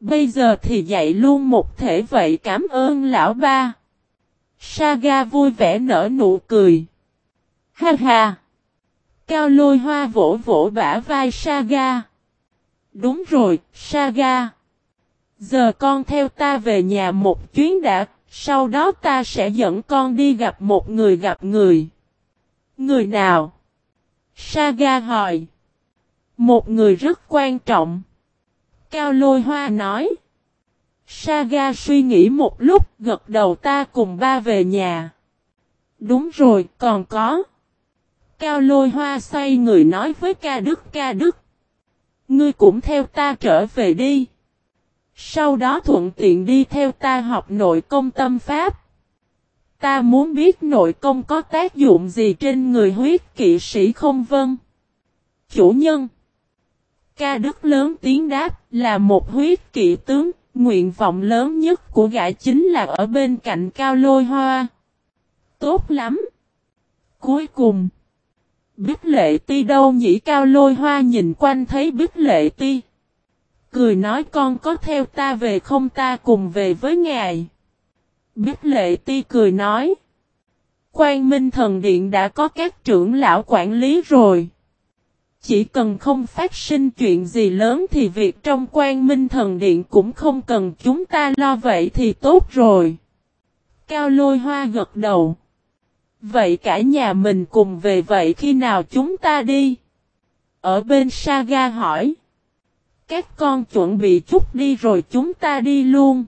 Bây giờ thì dạy luôn một thể vậy cảm ơn lão ba. Saga vui vẻ nở nụ cười. Ha ha! Cao lôi hoa vỗ vỗ bả vai Saga. Đúng rồi, Saga. Giờ con theo ta về nhà một chuyến đã, sau đó ta sẽ dẫn con đi gặp một người gặp người. Người nào? Saga hỏi. Một người rất quan trọng. Cao lôi hoa nói. Saga suy nghĩ một lúc gật đầu ta cùng ba về nhà. Đúng rồi, còn có. Cao lôi hoa xoay người nói với ca đức ca đức. Ngươi cũng theo ta trở về đi. Sau đó thuận tiện đi theo ta học nội công tâm pháp. Ta muốn biết nội công có tác dụng gì trên người huyết kỵ sĩ không vâng? Chủ nhân Ca đức lớn tiếng đáp là một huyết kỵ tướng, nguyện vọng lớn nhất của gã chính là ở bên cạnh cao lôi hoa. Tốt lắm! Cuối cùng Bích lệ ti đâu nhỉ cao lôi hoa nhìn quanh thấy bích lệ ti. Cười nói con có theo ta về không ta cùng về với ngài. Bích lệ ti cười nói. Quan Minh Thần Điện đã có các trưởng lão quản lý rồi. Chỉ cần không phát sinh chuyện gì lớn thì việc trong quan Minh Thần Điện cũng không cần chúng ta lo vậy thì tốt rồi. Cao lôi hoa gật đầu. Vậy cả nhà mình cùng về vậy khi nào chúng ta đi? Ở bên Saga hỏi. Các con chuẩn bị chút đi rồi chúng ta đi luôn.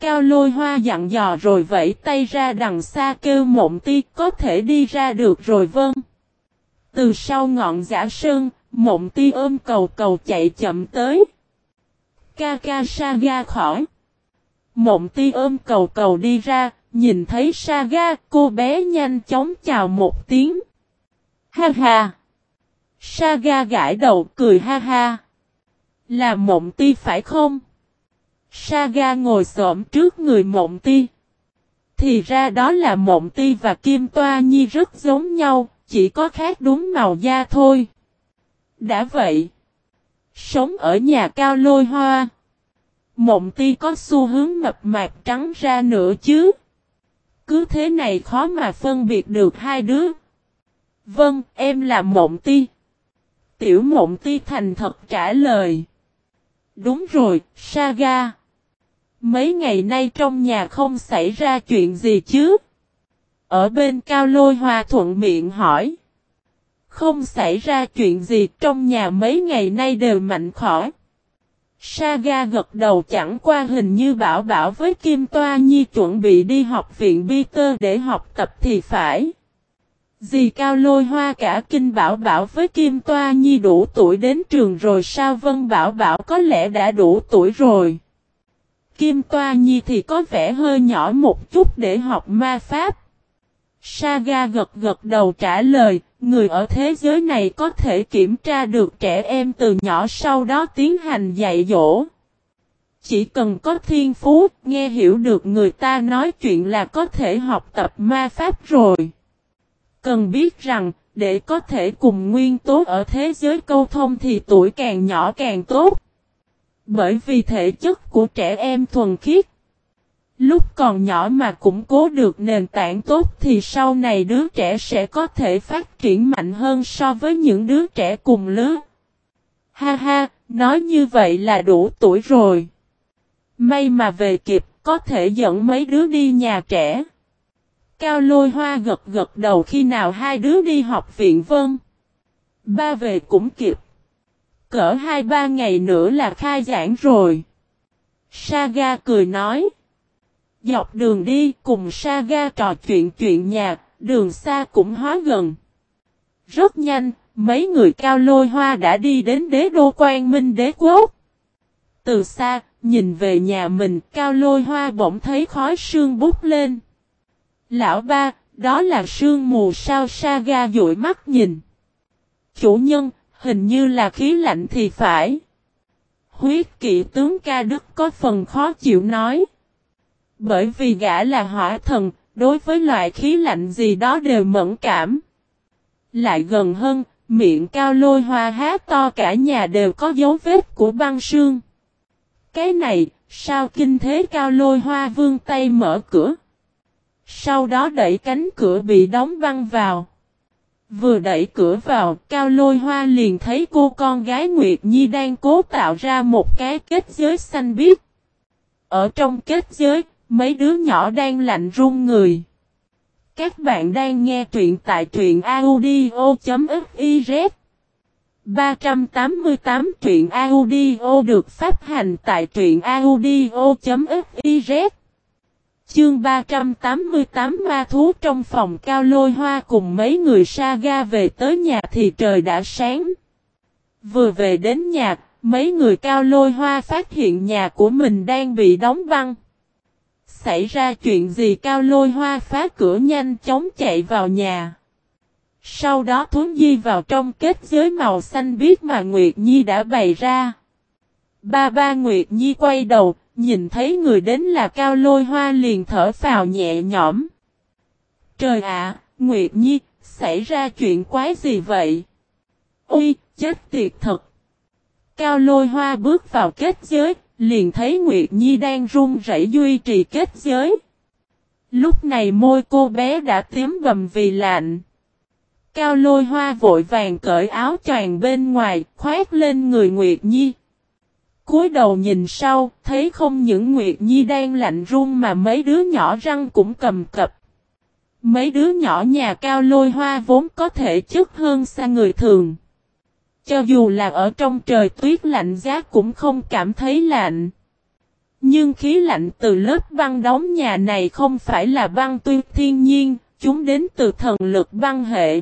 Cao lôi hoa dặn dò rồi vẫy tay ra đằng xa kêu mộng ti, có thể đi ra được rồi vâng. Từ sau ngọn giả sơn, mộng ti ôm cầu cầu chạy chậm tới. Ca Saga khỏi. Mộng ti ôm cầu cầu đi ra, nhìn thấy Saga, cô bé nhanh chóng chào một tiếng. Ha ha! Saga gãi đầu cười ha ha. Là mộng ti phải không? Saga ngồi xổm trước người mộng ti. Thì ra đó là mộng ti và kim toa nhi rất giống nhau, chỉ có khác đúng màu da thôi. Đã vậy, sống ở nhà cao lôi hoa. Mộng ti có xu hướng mập mạp trắng ra nữa chứ. Cứ thế này khó mà phân biệt được hai đứa. Vâng, em là mộng ti. Tiểu mộng ti thành thật trả lời. Đúng rồi, Saga. Mấy ngày nay trong nhà không xảy ra chuyện gì chứ? Ở bên cao lôi hoa thuận miệng hỏi. Không xảy ra chuyện gì trong nhà mấy ngày nay đều mạnh khỏi. Saga gật đầu chẳng qua hình như bảo bảo với Kim Toa Nhi chuẩn bị đi học viện Peter để học tập thì phải. Dì Cao lôi hoa cả kinh bảo bảo với Kim Toa Nhi đủ tuổi đến trường rồi sao Vân Bảo bảo có lẽ đã đủ tuổi rồi. Kim Toa Nhi thì có vẻ hơi nhỏ một chút để học ma pháp. Saga gật gật đầu trả lời, người ở thế giới này có thể kiểm tra được trẻ em từ nhỏ sau đó tiến hành dạy dỗ. Chỉ cần có thiên phú, nghe hiểu được người ta nói chuyện là có thể học tập ma pháp rồi. Cần biết rằng, để có thể cùng nguyên tố ở thế giới câu thông thì tuổi càng nhỏ càng tốt. Bởi vì thể chất của trẻ em thuần khiết. Lúc còn nhỏ mà củng cố được nền tảng tốt thì sau này đứa trẻ sẽ có thể phát triển mạnh hơn so với những đứa trẻ cùng lứa. Ha ha, nói như vậy là đủ tuổi rồi. May mà về kịp, có thể dẫn mấy đứa đi nhà trẻ. Cao lôi hoa gật gật đầu khi nào hai đứa đi học viện vân. Ba về cũng kịp. Cỡ hai ba ngày nữa là khai giảng rồi. Saga cười nói. Dọc đường đi cùng Saga trò chuyện chuyện nhà, đường xa cũng hóa gần. Rất nhanh, mấy người cao lôi hoa đã đi đến đế đô quan minh đế quốc. Từ xa, nhìn về nhà mình cao lôi hoa bỗng thấy khói sương bút lên. Lão ba, đó là sương mù sao Saga dụi mắt nhìn. Chủ nhân, hình như là khí lạnh thì phải. Huyết kỵ tướng ca đức có phần khó chịu nói. Bởi vì gã là hỏa thần, đối với loại khí lạnh gì đó đều mẫn cảm. Lại gần hơn, miệng cao lôi hoa há to cả nhà đều có dấu vết của băng sương. Cái này, sao kinh thế cao lôi hoa vương tay mở cửa. Sau đó đẩy cánh cửa bị đóng băng vào. Vừa đẩy cửa vào, Cao Lôi Hoa liền thấy cô con gái Nguyệt Nhi đang cố tạo ra một cái kết giới xanh biếc. Ở trong kết giới, mấy đứa nhỏ đang lạnh run người. Các bạn đang nghe truyện tại truyện audio.fiz 388 truyện audio được phát hành tại truyện audio.fiz Chương 388 ma thú trong phòng cao lôi hoa cùng mấy người saga về tới nhà thì trời đã sáng. Vừa về đến nhà, mấy người cao lôi hoa phát hiện nhà của mình đang bị đóng băng. Xảy ra chuyện gì cao lôi hoa phá cửa nhanh chóng chạy vào nhà. Sau đó thuấn di vào trong kết giới màu xanh biết mà Nguyệt Nhi đã bày ra. Ba ba Nguyệt Nhi quay đầu, Nhìn thấy người đến là cao lôi hoa liền thở phào nhẹ nhõm. Trời ạ, Nguyệt Nhi, xảy ra chuyện quái gì vậy? Ui, chết tiệt thật. Cao lôi hoa bước vào kết giới, liền thấy Nguyệt Nhi đang run rẩy duy trì kết giới. Lúc này môi cô bé đã tím bầm vì lạnh. Cao lôi hoa vội vàng cởi áo choàng bên ngoài, khoét lên người Nguyệt Nhi cúi đầu nhìn sau, thấy không những Nguyệt Nhi đang lạnh run mà mấy đứa nhỏ răng cũng cầm cập. Mấy đứa nhỏ nhà cao lôi hoa vốn có thể chất hơn xa người thường. Cho dù là ở trong trời tuyết lạnh giá cũng không cảm thấy lạnh. Nhưng khí lạnh từ lớp băng đóng nhà này không phải là băng tuyết thiên nhiên, chúng đến từ thần lực băng hệ.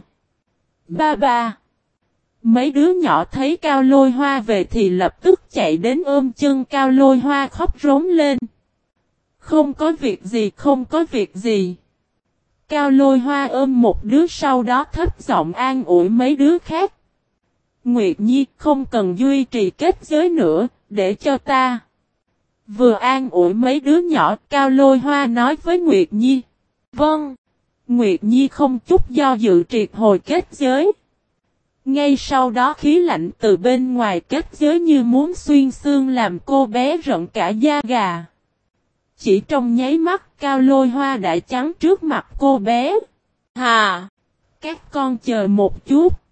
Ba ba Mấy đứa nhỏ thấy cao lôi hoa về thì lập tức chạy đến ôm chân cao lôi hoa khóc rống lên. Không có việc gì, không có việc gì. Cao lôi hoa ôm một đứa sau đó thấp giọng an ủi mấy đứa khác. Nguyệt Nhi không cần duy trì kết giới nữa, để cho ta. Vừa an ủi mấy đứa nhỏ, Cao Lôi Hoa nói với Nguyệt Nhi. Vâng. Nguyệt Nhi không chút do dự triệt hồi kết giới. Ngay sau đó khí lạnh từ bên ngoài kết giới như muốn xuyên xương làm cô bé rợn cả da gà. Chỉ trong nháy mắt cao lôi hoa đã trắng trước mặt cô bé. Hà! Các con chờ một chút.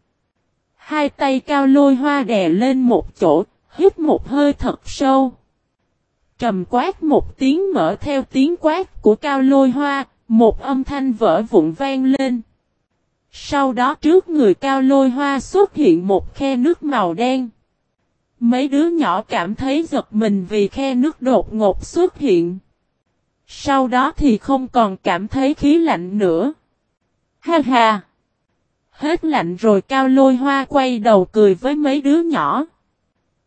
Hai tay cao lôi hoa đè lên một chỗ, hít một hơi thật sâu. Trầm quát một tiếng mở theo tiếng quát của cao lôi hoa, một âm thanh vỡ vụn vang lên. Sau đó trước người cao lôi hoa xuất hiện một khe nước màu đen. Mấy đứa nhỏ cảm thấy giật mình vì khe nước đột ngột xuất hiện. Sau đó thì không còn cảm thấy khí lạnh nữa. Ha ha! Hết lạnh rồi cao lôi hoa quay đầu cười với mấy đứa nhỏ.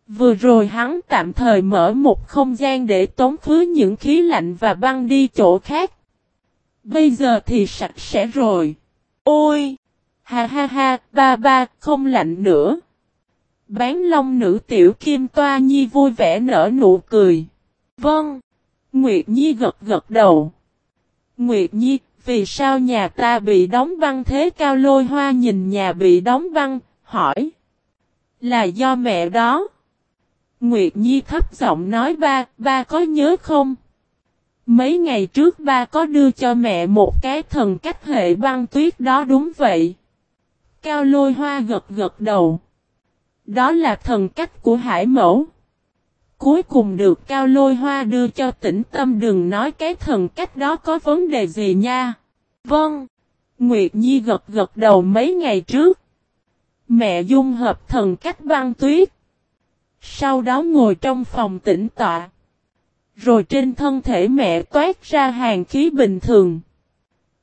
Vừa rồi hắn tạm thời mở một không gian để tống khứ những khí lạnh và băng đi chỗ khác. Bây giờ thì sạch sẽ rồi. Ôi! Ha ha ha, ba ba, không lạnh nữa. Bán long nữ tiểu kim toa nhi vui vẻ nở nụ cười. Vâng. Nguyệt Nhi gật gật đầu. Nguyệt Nhi, vì sao nhà ta bị đóng băng thế cao lôi hoa nhìn nhà bị đóng băng, hỏi. Là do mẹ đó. Nguyệt Nhi thấp giọng nói ba, ba có nhớ không? Mấy ngày trước ba có đưa cho mẹ một cái thần cách hệ băng tuyết đó đúng vậy. Cao lôi hoa gật gật đầu. Đó là thần cách của hải mẫu. Cuối cùng được cao lôi hoa đưa cho tĩnh tâm đừng nói cái thần cách đó có vấn đề gì nha. Vâng. Nguyệt Nhi gật gật đầu mấy ngày trước. Mẹ dung hợp thần cách băng tuyết. Sau đó ngồi trong phòng tĩnh tọa. Rồi trên thân thể mẹ toát ra hàng khí bình thường.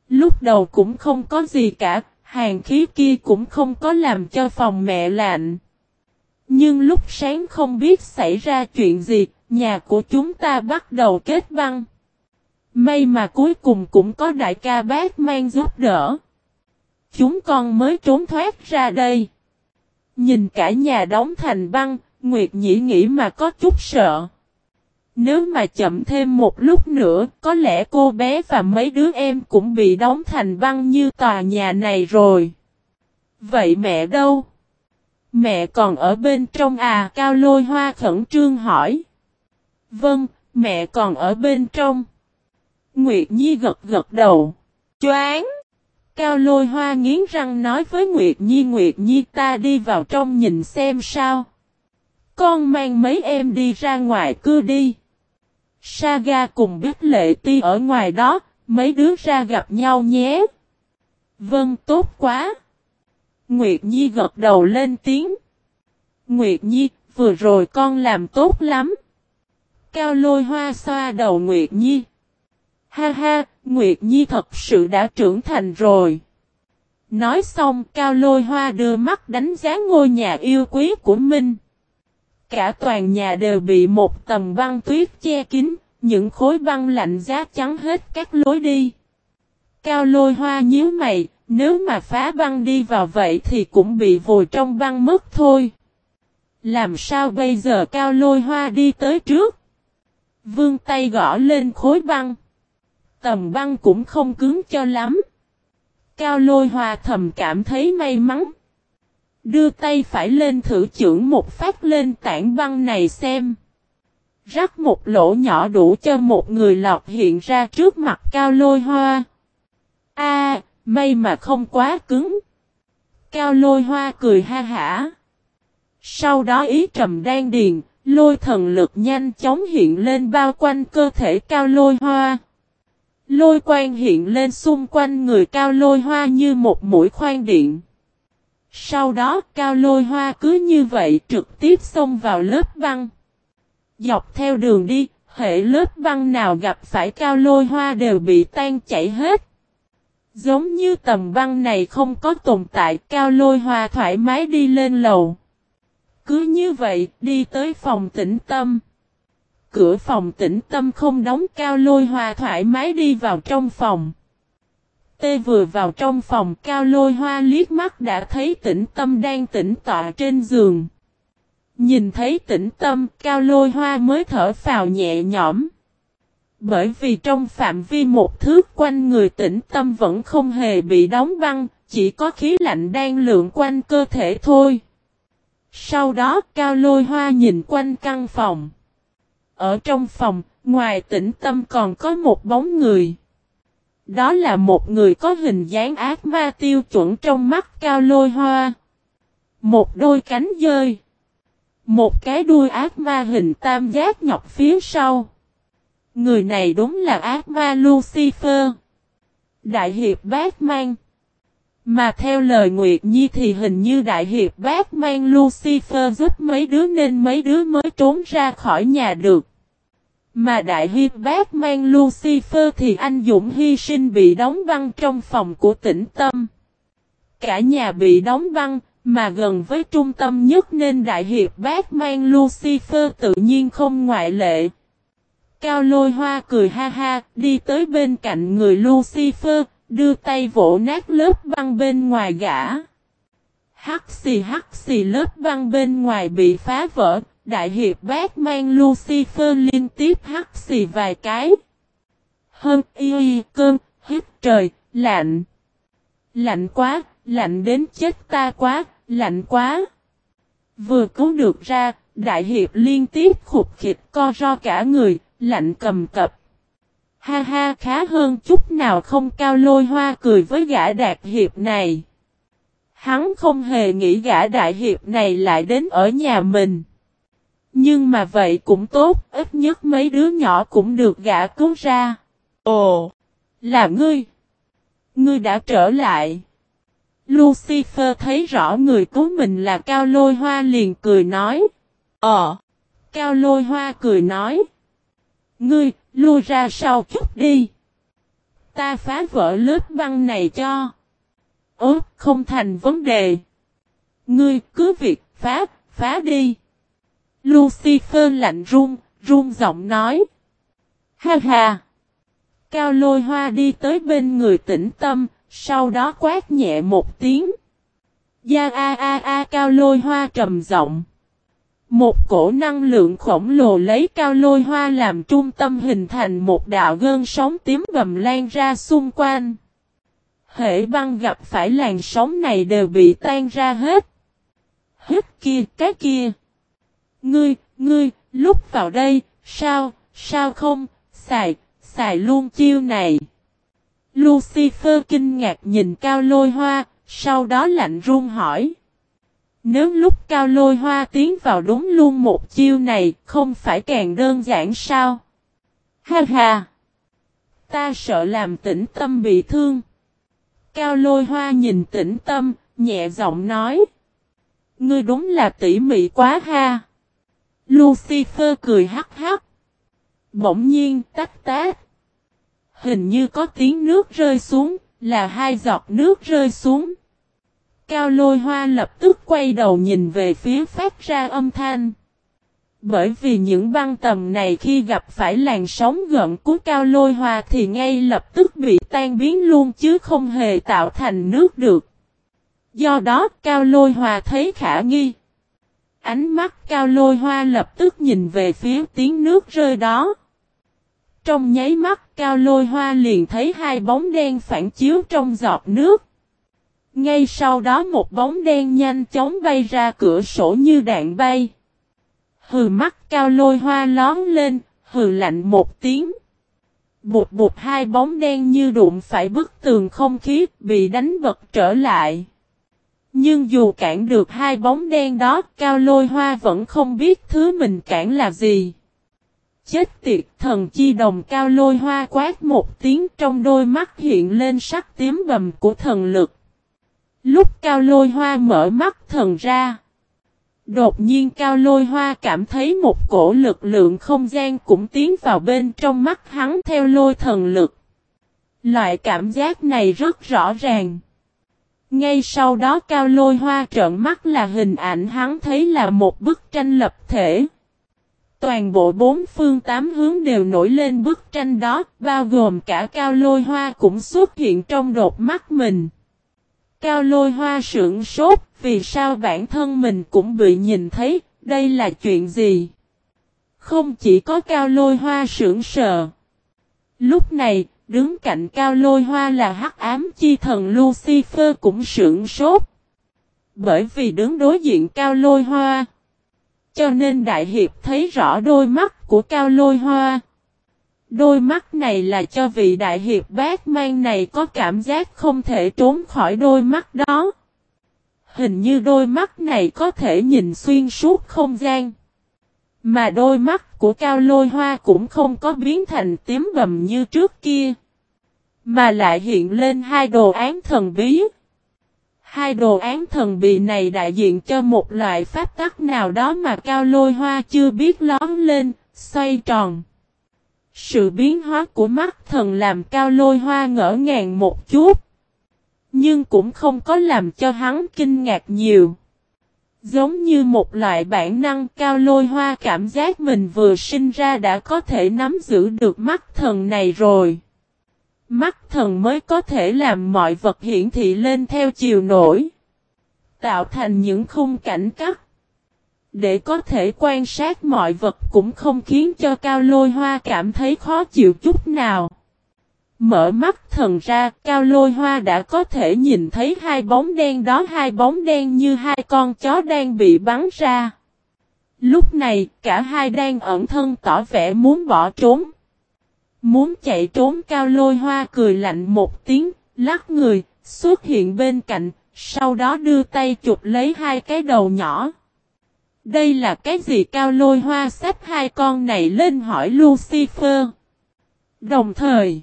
Lúc đầu cũng không có gì cả, hàng khí kia cũng không có làm cho phòng mẹ lạnh. Nhưng lúc sáng không biết xảy ra chuyện gì, nhà của chúng ta bắt đầu kết băng. May mà cuối cùng cũng có đại ca bác mang giúp đỡ. Chúng con mới trốn thoát ra đây. Nhìn cả nhà đóng thành băng, Nguyệt Nhĩ nghĩ mà có chút sợ. Nếu mà chậm thêm một lúc nữa, có lẽ cô bé và mấy đứa em cũng bị đóng thành băng như tòa nhà này rồi. Vậy mẹ đâu? Mẹ còn ở bên trong à? Cao lôi hoa khẩn trương hỏi. Vâng, mẹ còn ở bên trong. Nguyệt Nhi gật gật đầu. Choáng! Cao lôi hoa nghiến răng nói với Nguyệt Nhi Nguyệt Nhi ta đi vào trong nhìn xem sao. Con mang mấy em đi ra ngoài cứ đi. Saga cùng biết lệ ti ở ngoài đó, mấy đứa ra gặp nhau nhé. Vâng tốt quá. Nguyệt Nhi gật đầu lên tiếng. Nguyệt Nhi, vừa rồi con làm tốt lắm. Cao lôi hoa xoa đầu Nguyệt Nhi. Ha ha, Nguyệt Nhi thật sự đã trưởng thành rồi. Nói xong Cao lôi hoa đưa mắt đánh giá ngôi nhà yêu quý của mình. Cả toàn nhà đều bị một tầng băng tuyết che kín, những khối băng lạnh giá chắn hết các lối đi. Cao lôi hoa nhíu mày, nếu mà phá băng đi vào vậy thì cũng bị vùi trong băng mất thôi. Làm sao bây giờ cao lôi hoa đi tới trước? Vương tay gõ lên khối băng. Tầm băng cũng không cứng cho lắm. Cao lôi hoa thầm cảm thấy may mắn. Đưa tay phải lên thử trưởng một phát lên tảng băng này xem. Rắc một lỗ nhỏ đủ cho một người lọt hiện ra trước mặt cao lôi hoa. A, may mà không quá cứng. Cao lôi hoa cười ha hả. Sau đó ý trầm đan điền, lôi thần lực nhanh chóng hiện lên bao quanh cơ thể cao lôi hoa. Lôi quang hiện lên xung quanh người cao lôi hoa như một mũi khoan điện. Sau đó cao lôi hoa cứ như vậy trực tiếp xông vào lớp băng. Dọc theo đường đi, hệ lớp băng nào gặp phải cao lôi hoa đều bị tan chảy hết. Giống như tầm băng này không có tồn tại cao lôi hoa thoải mái đi lên lầu. Cứ như vậy, đi tới phòng tĩnh tâm. Cửa phòng tĩnh tâm không đóng cao lôi hoa thoải mái đi vào trong phòng. tê vừa vào trong phòng cao lôi hoa liếc mắt đã thấy tĩnh tâm đang tĩnh tọa trên giường. Nhìn thấy tĩnh tâm cao lôi hoa mới thở phào nhẹ nhõm. Bởi vì trong phạm vi một thước quanh người tĩnh tâm vẫn không hề bị đóng băng, chỉ có khí lạnh đang lượn quanh cơ thể thôi. Sau đó cao lôi hoa nhìn quanh căn phòng. Ở trong phòng, ngoài tĩnh tâm còn có một bóng người. Đó là một người có hình dáng ác ma tiêu chuẩn trong mắt cao lôi hoa. Một đôi cánh dơi. Một cái đuôi ác ma hình tam giác nhọc phía sau. Người này đúng là ác ma Lucifer. Đại hiệp Batman. Mà theo lời Nguyệt Nhi thì hình như Đại hiệp Batman Lucifer giúp mấy đứa nên mấy đứa mới trốn ra khỏi nhà được. Mà đại hiệp Batman Lucifer thì anh Dũng hy sinh bị đóng băng trong phòng của tĩnh tâm. Cả nhà bị đóng băng, mà gần với trung tâm nhất nên đại hiệp Batman Lucifer tự nhiên không ngoại lệ. Cao lôi hoa cười ha ha, đi tới bên cạnh người Lucifer, đưa tay vỗ nát lớp băng bên ngoài gã. Hắc xì hắc xì lớp băng bên ngoài bị phá vỡ, đại hiệp Batman Lucifer liên tiếp hắc xì vài cái. Hơn y y cơn, hít trời, lạnh. Lạnh quá, lạnh đến chết ta quá, lạnh quá. Vừa cứu được ra, đại hiệp liên tiếp khục khịch co ro cả người, lạnh cầm cập. Ha ha khá hơn chút nào không cao lôi hoa cười với gã đạt hiệp này. Hắn không hề nghĩ gã đại hiệp này lại đến ở nhà mình. Nhưng mà vậy cũng tốt, ít nhất mấy đứa nhỏ cũng được gã cứu ra. Ồ, là ngươi. Ngươi đã trở lại. Lucifer thấy rõ người cứu mình là Cao Lôi Hoa liền cười nói. Ờ. Cao Lôi Hoa cười nói. Ngươi, lui ra sau chút đi. Ta phá vỡ lớp băng này cho. ớ không thành vấn đề. Ngươi cứ việc phá, phá đi. Lucifer lạnh run, run giọng nói. Ha ha. Cao lôi hoa đi tới bên người tĩnh tâm, sau đó quát nhẹ một tiếng. Gia a a a cao lôi hoa trầm giọng. Một cổ năng lượng khổng lồ lấy cao lôi hoa làm trung tâm hình thành một đạo gơn sóng tím bầm lan ra xung quanh. Hệ băng gặp phải làn sóng này đều bị tan ra hết. Hết kia, cái kia. Ngươi, ngươi, lúc vào đây, sao, sao không, xài, xài luôn chiêu này. Lucifer kinh ngạc nhìn cao lôi hoa, sau đó lạnh run hỏi. Nếu lúc cao lôi hoa tiến vào đúng luôn một chiêu này, không phải càng đơn giản sao? Ha ha! Ta sợ làm tĩnh tâm bị thương. Cao lôi hoa nhìn tĩnh tâm, nhẹ giọng nói. Ngươi đúng là tỉ mỉ quá ha. Lucifer cười hắc hắc. Bỗng nhiên tách tát. Hình như có tiếng nước rơi xuống, là hai giọt nước rơi xuống. Cao lôi hoa lập tức quay đầu nhìn về phía phát ra âm thanh. Bởi vì những băng tầm này khi gặp phải làn sóng gợn của cao lôi hoa thì ngay lập tức bị tan biến luôn chứ không hề tạo thành nước được. Do đó, cao lôi hoa thấy khả nghi. Ánh mắt cao lôi hoa lập tức nhìn về phía tiếng nước rơi đó. Trong nháy mắt, cao lôi hoa liền thấy hai bóng đen phản chiếu trong giọt nước. Ngay sau đó một bóng đen nhanh chóng bay ra cửa sổ như đạn bay. Hừ mắt cao lôi hoa lón lên, hừ lạnh một tiếng. Bụt bụt hai bóng đen như đụng phải bức tường không khí bị đánh bật trở lại. Nhưng dù cản được hai bóng đen đó, cao lôi hoa vẫn không biết thứ mình cản là gì. Chết tiệt thần chi đồng cao lôi hoa quát một tiếng trong đôi mắt hiện lên sắc tím bầm của thần lực. Lúc cao lôi hoa mở mắt thần ra. Đột nhiên cao lôi hoa cảm thấy một cổ lực lượng không gian cũng tiến vào bên trong mắt hắn theo lôi thần lực. Loại cảm giác này rất rõ ràng. Ngay sau đó cao lôi hoa trợn mắt là hình ảnh hắn thấy là một bức tranh lập thể. Toàn bộ bốn phương tám hướng đều nổi lên bức tranh đó, bao gồm cả cao lôi hoa cũng xuất hiện trong đột mắt mình. Cao lôi hoa sưởng sốt, vì sao bản thân mình cũng bị nhìn thấy, đây là chuyện gì? Không chỉ có cao lôi hoa sưởng sờ. Lúc này, đứng cạnh cao lôi hoa là hắc ám chi thần Lucifer cũng sưởng sốt. Bởi vì đứng đối diện cao lôi hoa. Cho nên Đại Hiệp thấy rõ đôi mắt của cao lôi hoa. Đôi mắt này là cho vị Đại Hiệp bác mang này có cảm giác không thể trốn khỏi đôi mắt đó. Hình như đôi mắt này có thể nhìn xuyên suốt không gian. Mà đôi mắt của cao lôi hoa cũng không có biến thành tím bầm như trước kia. Mà lại hiện lên hai đồ án thần bí. Hai đồ án thần bí này đại diện cho một loại pháp tắc nào đó mà cao lôi hoa chưa biết lón lên, xoay tròn. Sự biến hóa của mắt thần làm cao lôi hoa ngỡ ngàng một chút. Nhưng cũng không có làm cho hắn kinh ngạc nhiều. Giống như một loại bản năng cao lôi hoa cảm giác mình vừa sinh ra đã có thể nắm giữ được mắt thần này rồi. Mắt thần mới có thể làm mọi vật hiển thị lên theo chiều nổi. Tạo thành những khung cảnh cắt. Để có thể quan sát mọi vật cũng không khiến cho cao lôi hoa cảm thấy khó chịu chút nào. Mở mắt thần ra, cao lôi hoa đã có thể nhìn thấy hai bóng đen đó hai bóng đen như hai con chó đang bị bắn ra. Lúc này, cả hai đang ẩn thân tỏ vẻ muốn bỏ trốn. Muốn chạy trốn cao lôi hoa cười lạnh một tiếng, lắc người, xuất hiện bên cạnh, sau đó đưa tay chụp lấy hai cái đầu nhỏ. Đây là cái gì cao lôi hoa sách hai con này lên hỏi Lucifer. Đồng thời,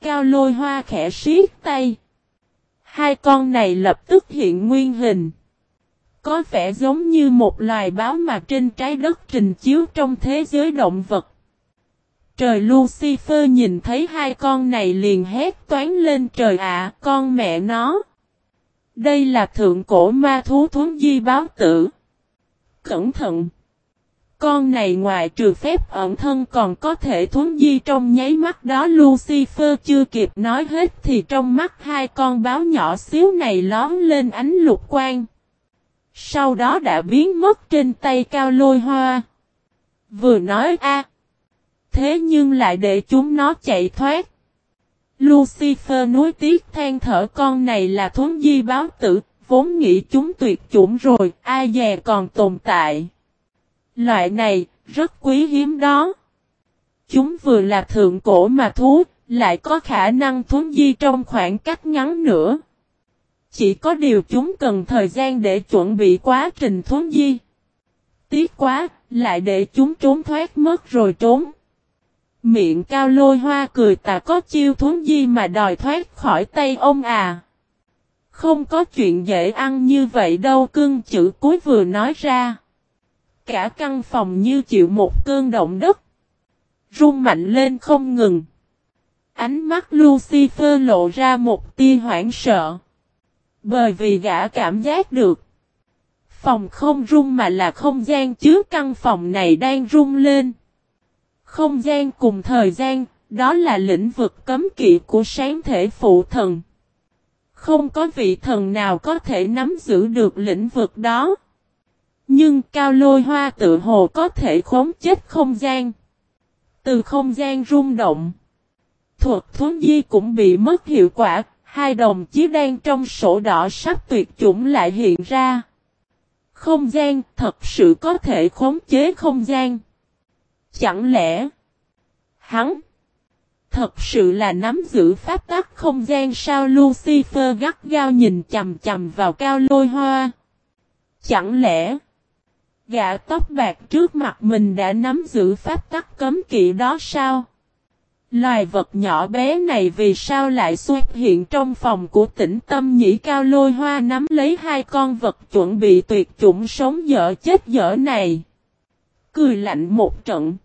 cao lôi hoa khẽ siết tay. Hai con này lập tức hiện nguyên hình. Có vẻ giống như một loài báo mà trên trái đất trình chiếu trong thế giới động vật. Trời Lucifer nhìn thấy hai con này liền hét toán lên trời ạ con mẹ nó. Đây là thượng cổ ma thú thú di báo tử. Cẩn thận! Con này ngoài trừ phép ẩn thân còn có thể thuấn di trong nháy mắt đó Lucifer chưa kịp nói hết thì trong mắt hai con báo nhỏ xíu này lón lên ánh lục quang. Sau đó đã biến mất trên tay cao lôi hoa. Vừa nói a Thế nhưng lại để chúng nó chạy thoát. Lucifer nuối tiếc than thở con này là thuấn di báo tử, vốn nghĩ chúng tuyệt chủng rồi, ai dè còn tồn tại. Loại này, rất quý hiếm đó. Chúng vừa là thượng cổ mà thú, lại có khả năng thuấn di trong khoảng cách ngắn nữa. Chỉ có điều chúng cần thời gian để chuẩn bị quá trình thuấn di. Tiếc quá, lại để chúng trốn thoát mất rồi trốn. Miệng cao lôi hoa cười ta có chiêu thuấn di mà đòi thoát khỏi tay ông à. Không có chuyện dễ ăn như vậy đâu cưng chữ cuối vừa nói ra. Cả căn phòng như chịu một cơn động đất. Rung mạnh lên không ngừng. Ánh mắt Lucifer lộ ra một tia hoảng sợ. Bởi vì gã cảm giác được. Phòng không rung mà là không gian chứa căn phòng này đang rung lên. Không gian cùng thời gian, đó là lĩnh vực cấm kỵ của sáng thể phụ thần. Không có vị thần nào có thể nắm giữ được lĩnh vực đó. Nhưng cao lôi hoa tự hồ có thể khống chết không gian. Từ không gian rung động. Thuật thuấn di cũng bị mất hiệu quả, hai đồng chí đang trong sổ đỏ sắp tuyệt chủng lại hiện ra. Không gian thật sự có thể khống chế không gian. Chẳng lẽ hắn thật sự là nắm giữ pháp tắc không gian sao Lucifer gắt gao nhìn chầm chầm vào cao lôi hoa. Chẳng lẽ, gã tóc bạc trước mặt mình đã nắm giữ pháp tắc cấm kỵ đó sao? Loài vật nhỏ bé này vì sao lại xuất hiện trong phòng của tỉnh tâm nhĩ cao lôi hoa nắm lấy hai con vật chuẩn bị tuyệt chủng sống dở chết dở này. Cười lạnh một trận.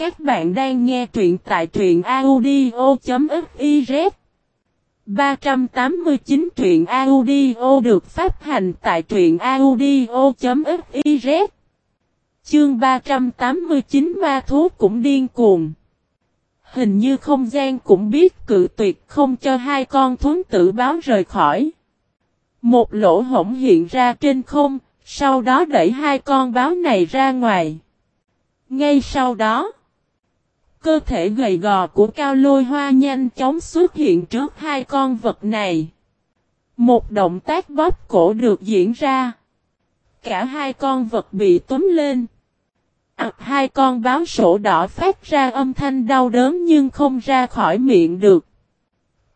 Các bạn đang nghe truyện tại truyện audio.fiz 389 truyện audio được phát hành tại truyện audio.fiz Chương 389 ma thú cũng điên cuồng. Hình như không gian cũng biết cự tuyệt không cho hai con thuấn tử báo rời khỏi. Một lỗ hổng hiện ra trên không, sau đó đẩy hai con báo này ra ngoài. Ngay sau đó, cơ thể gầy gò của cao lôi hoa nhanh chóng xuất hiện trước hai con vật này. Một động tác bóp cổ được diễn ra. Cả hai con vật bị túm lên. À, hai con báo sổ đỏ phát ra âm thanh đau đớn nhưng không ra khỏi miệng được.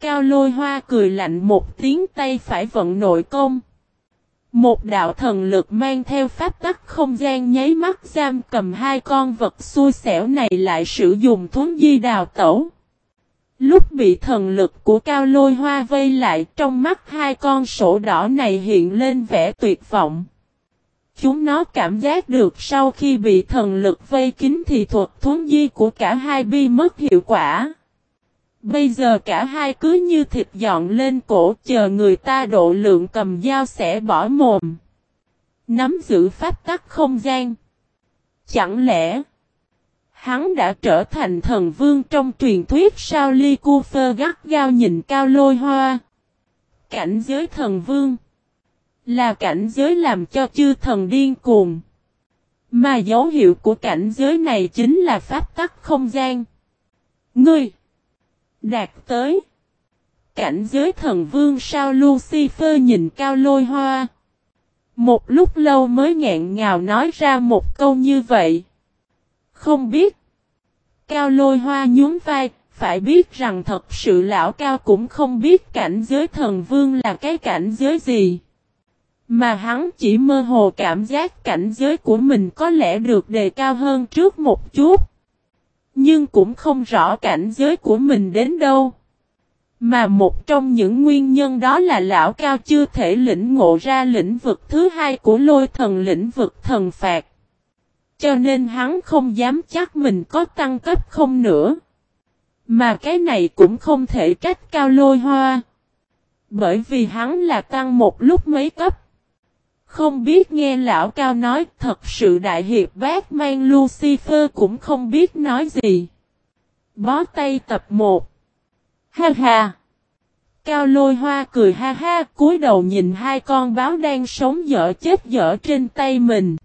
Cao lôi hoa cười lạnh một tiếng tay phải vận nội công. Một đạo thần lực mang theo pháp tắc không gian nháy mắt giam cầm hai con vật xui xẻo này lại sử dụng thuấn di đào tẩu. Lúc bị thần lực của cao lôi hoa vây lại, trong mắt hai con sổ đỏ này hiện lên vẻ tuyệt vọng. Chúng nó cảm giác được sau khi bị thần lực vây kín thì thuật thuấn di của cả hai bi mất hiệu quả. Bây giờ cả hai cứ như thịt dọn lên cổ, chờ người ta độ lượng cầm dao sẽ bỏ mồm. Nắm giữ pháp tắc không gian. Chẳng lẽ, hắn đã trở thành thần vương trong truyền thuyết sao ly cu phơ gắt gao nhìn cao lôi hoa. Cảnh giới thần vương là cảnh giới làm cho chư thần điên cuồng. Mà dấu hiệu của cảnh giới này chính là pháp tắc không gian. Ngươi đạt tới. Cảnh giới thần vương sao Lucifer nhìn cao lôi hoa. Một lúc lâu mới nghẹn ngào nói ra một câu như vậy. Không biết. Cao lôi hoa nhún vai, phải biết rằng thật sự lão cao cũng không biết cảnh giới thần vương là cái cảnh giới gì. Mà hắn chỉ mơ hồ cảm giác cảnh giới của mình có lẽ được đề cao hơn trước một chút. Nhưng cũng không rõ cảnh giới của mình đến đâu. Mà một trong những nguyên nhân đó là lão cao chưa thể lĩnh ngộ ra lĩnh vực thứ hai của lôi thần lĩnh vực thần phạt. Cho nên hắn không dám chắc mình có tăng cấp không nữa. Mà cái này cũng không thể trách cao lôi hoa. Bởi vì hắn là tăng một lúc mấy cấp. Không biết nghe lão cao nói thật sự đại hiệp bác mang Lucifer cũng không biết nói gì. Bó tay tập 1 Ha ha! Cao lôi hoa cười ha ha cúi đầu nhìn hai con báo đang sống dở chết dở trên tay mình.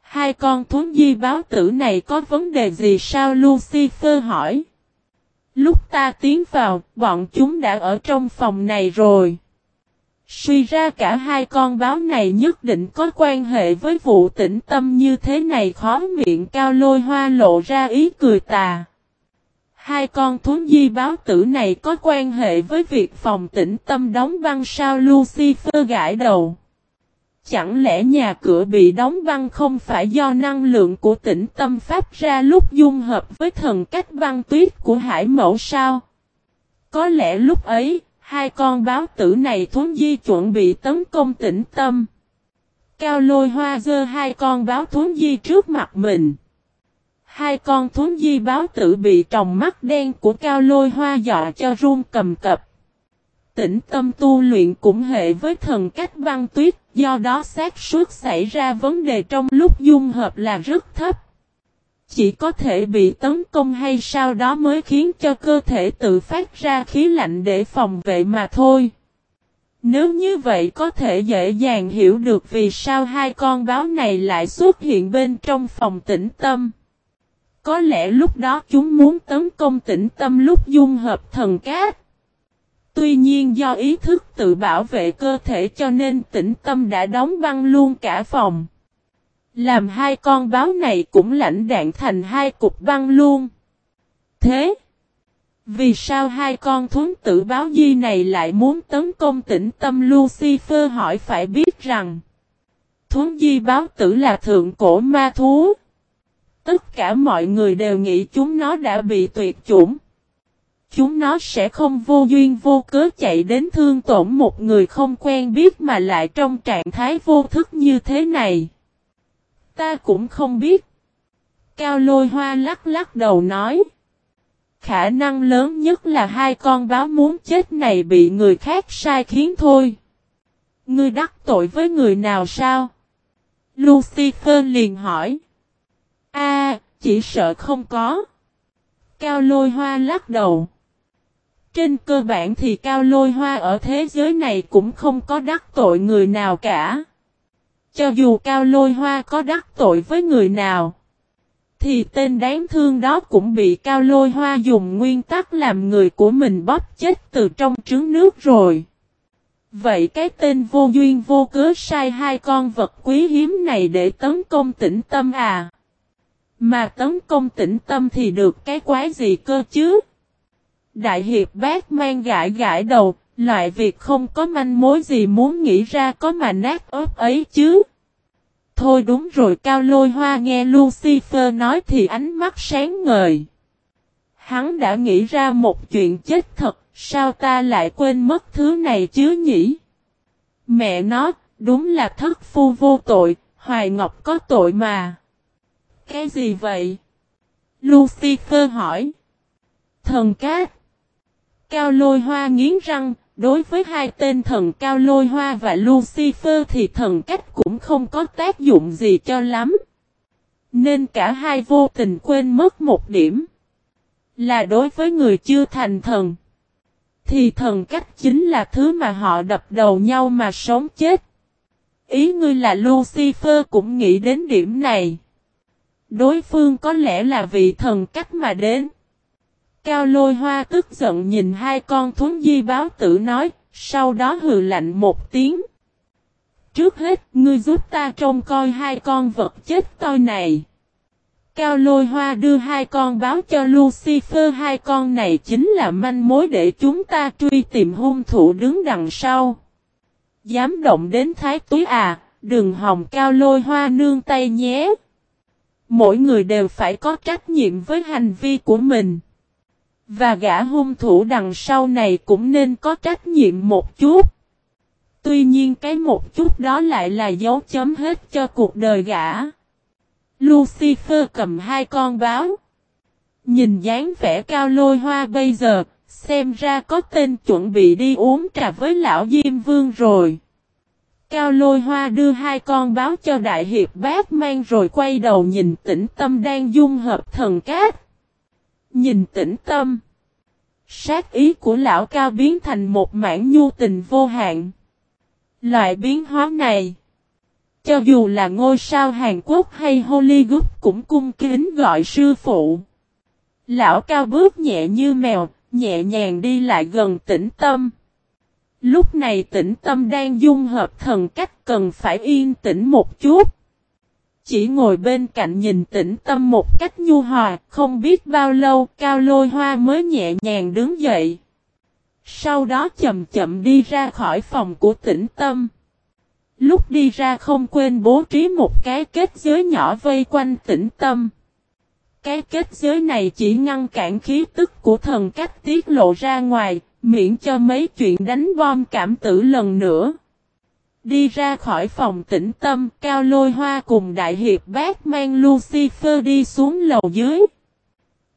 Hai con thú di báo tử này có vấn đề gì sao Lucifer hỏi. Lúc ta tiến vào, bọn chúng đã ở trong phòng này rồi. Suy ra cả hai con báo này nhất định có quan hệ với vụ tĩnh tâm như thế này khó miệng cao lôi hoa lộ ra ý cười tà. Hai con thú di báo tử này có quan hệ với việc phòng tĩnh tâm đóng băng sao Lucifer gãi đầu. Chẳng lẽ nhà cửa bị đóng băng không phải do năng lượng của tĩnh tâm phát ra lúc dung hợp với thần cách băng tuyết của hải mẫu sao? Có lẽ lúc ấy, Hai con báo tử này thốn di chuẩn bị tấn công tĩnh tâm. Cao lôi hoa dơ hai con báo thốn di trước mặt mình. Hai con thốn di báo tử bị tròng mắt đen của cao lôi hoa dọa cho run cầm cập. Tĩnh tâm tu luyện cũng hệ với thần cách băng tuyết, do đó xác suốt xảy ra vấn đề trong lúc dung hợp là rất thấp. Chỉ có thể bị tấn công hay sao đó mới khiến cho cơ thể tự phát ra khí lạnh để phòng vệ mà thôi. Nếu như vậy có thể dễ dàng hiểu được vì sao hai con báo này lại xuất hiện bên trong phòng tĩnh tâm. Có lẽ lúc đó chúng muốn tấn công tĩnh tâm lúc dung hợp thần cát. Tuy nhiên do ý thức tự bảo vệ cơ thể cho nên tĩnh tâm đã đóng băng luôn cả phòng. Làm hai con báo này cũng lãnh đạn thành hai cục băng luôn. Thế, vì sao hai con thuấn tử báo di này lại muốn tấn công tĩnh tâm Lucifer hỏi phải biết rằng Thuấn di báo tử là thượng cổ ma thú. Tất cả mọi người đều nghĩ chúng nó đã bị tuyệt chủng. Chúng nó sẽ không vô duyên vô cớ chạy đến thương tổn một người không quen biết mà lại trong trạng thái vô thức như thế này. Ta cũng không biết. Cao lôi hoa lắc lắc đầu nói. Khả năng lớn nhất là hai con báo muốn chết này bị người khác sai khiến thôi. Ngươi đắc tội với người nào sao? Lucifer liền hỏi. A, chỉ sợ không có. Cao lôi hoa lắc đầu. Trên cơ bản thì cao lôi hoa ở thế giới này cũng không có đắc tội người nào cả. Cho dù cao lôi hoa có đắc tội với người nào. Thì tên đáng thương đó cũng bị cao lôi hoa dùng nguyên tắc làm người của mình bóp chết từ trong trứng nước rồi. Vậy cái tên vô duyên vô cớ sai hai con vật quý hiếm này để tấn công tĩnh tâm à? Mà tấn công tĩnh tâm thì được cái quái gì cơ chứ? Đại hiệp bác mang gãi gãi đầu, loại việc không có manh mối gì muốn nghĩ ra có mà nát ớt ấy chứ. Thôi đúng rồi cao lôi hoa nghe Lucifer nói thì ánh mắt sáng ngời. Hắn đã nghĩ ra một chuyện chết thật, sao ta lại quên mất thứ này chứ nhỉ? Mẹ nó, đúng là thất phu vô tội, Hoài Ngọc có tội mà. Cái gì vậy? Lucifer hỏi. Thần cát. Cao lôi hoa nghiến răng, đối với hai tên thần Cao lôi hoa và Lucifer thì thần cách cũng không có tác dụng gì cho lắm. Nên cả hai vô tình quên mất một điểm. Là đối với người chưa thành thần. Thì thần cách chính là thứ mà họ đập đầu nhau mà sống chết. Ý ngươi là Lucifer cũng nghĩ đến điểm này. Đối phương có lẽ là vị thần cách mà đến. Cao lôi hoa tức giận nhìn hai con thú di báo tử nói, sau đó hừ lạnh một tiếng. Trước hết, ngươi giúp ta trông coi hai con vật chết coi này. Cao lôi hoa đưa hai con báo cho Lucifer hai con này chính là manh mối để chúng ta truy tìm hung thủ đứng đằng sau. Dám động đến thái túi à, đừng hòng cao lôi hoa nương tay nhé. Mỗi người đều phải có trách nhiệm với hành vi của mình. Và gã hung thủ đằng sau này cũng nên có trách nhiệm một chút. Tuy nhiên cái một chút đó lại là dấu chấm hết cho cuộc đời gã. Lucifer cầm hai con báo. Nhìn dáng vẻ cao lôi hoa bây giờ, xem ra có tên chuẩn bị đi uống trà với lão Diêm Vương rồi. Cao lôi hoa đưa hai con báo cho đại hiệp bác mang rồi quay đầu nhìn tĩnh tâm đang dung hợp thần cát. Nhìn tĩnh tâm. Sát ý của lão cao biến thành một mảng nhu tình vô hạn. Loại biến hóa này. Cho dù là ngôi sao Hàn Quốc hay Hollywood cũng cung kính gọi sư phụ. Lão cao bước nhẹ như mèo, nhẹ nhàng đi lại gần tĩnh tâm. Lúc này tĩnh tâm đang dung hợp thần cách cần phải yên tĩnh một chút. Chỉ ngồi bên cạnh nhìn tĩnh tâm một cách nhu hòa, không biết bao lâu cao lôi hoa mới nhẹ nhàng đứng dậy. Sau đó chậm chậm đi ra khỏi phòng của tĩnh tâm. Lúc đi ra không quên bố trí một cái kết giới nhỏ vây quanh tĩnh tâm. Cái kết giới này chỉ ngăn cản khí tức của thần cách tiết lộ ra ngoài, miễn cho mấy chuyện đánh bom cảm tử lần nữa. Đi ra khỏi phòng tĩnh tâm, Cao Lôi Hoa cùng Đại Hiệp Bác mang Lucifer đi xuống lầu dưới.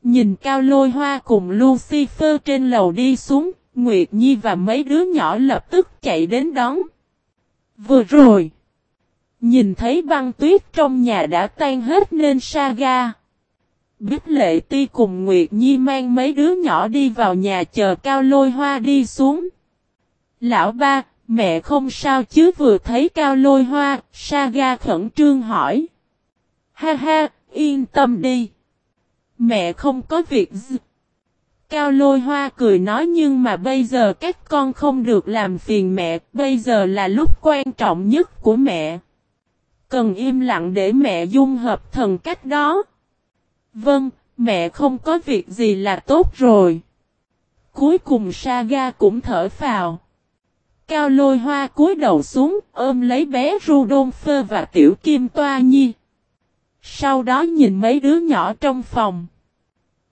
Nhìn Cao Lôi Hoa cùng Lucifer trên lầu đi xuống, Nguyệt Nhi và mấy đứa nhỏ lập tức chạy đến đón. Vừa rồi, nhìn thấy băng tuyết trong nhà đã tan hết nên Saga. Bích Lệ Ti cùng Nguyệt Nhi mang mấy đứa nhỏ đi vào nhà chờ Cao Lôi Hoa đi xuống. Lão ba, mẹ không sao chứ vừa thấy Cao Lôi Hoa, Saga khẩn trương hỏi. Ha ha, yên tâm đi. Mẹ không có việc gì. Cao lôi hoa cười nói nhưng mà bây giờ các con không được làm phiền mẹ, bây giờ là lúc quan trọng nhất của mẹ. Cần im lặng để mẹ dung hợp thần cách đó. Vâng, mẹ không có việc gì là tốt rồi. Cuối cùng Saga cũng thở phào. Cao lôi hoa cúi đầu xuống, ôm lấy bé Rudolph và tiểu kim toa nhi. Sau đó nhìn mấy đứa nhỏ trong phòng.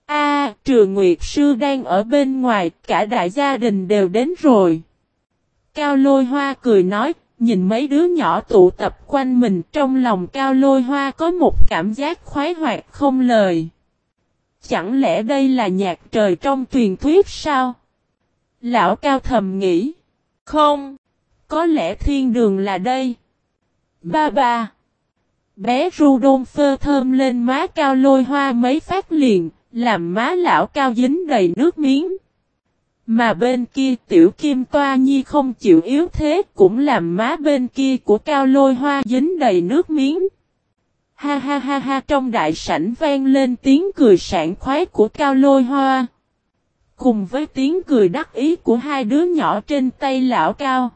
A, trường Nguyệt Sư đang ở bên ngoài, cả đại gia đình đều đến rồi. Cao lôi hoa cười nói, nhìn mấy đứa nhỏ tụ tập quanh mình trong lòng cao lôi hoa có một cảm giác khoái hoạt không lời. Chẳng lẽ đây là nhạc trời trong truyền thuyết sao? Lão cao thầm nghĩ. Không, có lẽ thiên đường là đây. Ba ba. Bé Rudolph thơm lên má cao lôi hoa mấy phát liền, làm má lão cao dính đầy nước miếng. Mà bên kia tiểu kim toa nhi không chịu yếu thế cũng làm má bên kia của cao lôi hoa dính đầy nước miếng. Ha ha ha ha trong đại sảnh vang lên tiếng cười sảng khoái của cao lôi hoa. Cùng với tiếng cười đắc ý của hai đứa nhỏ trên tay lão cao.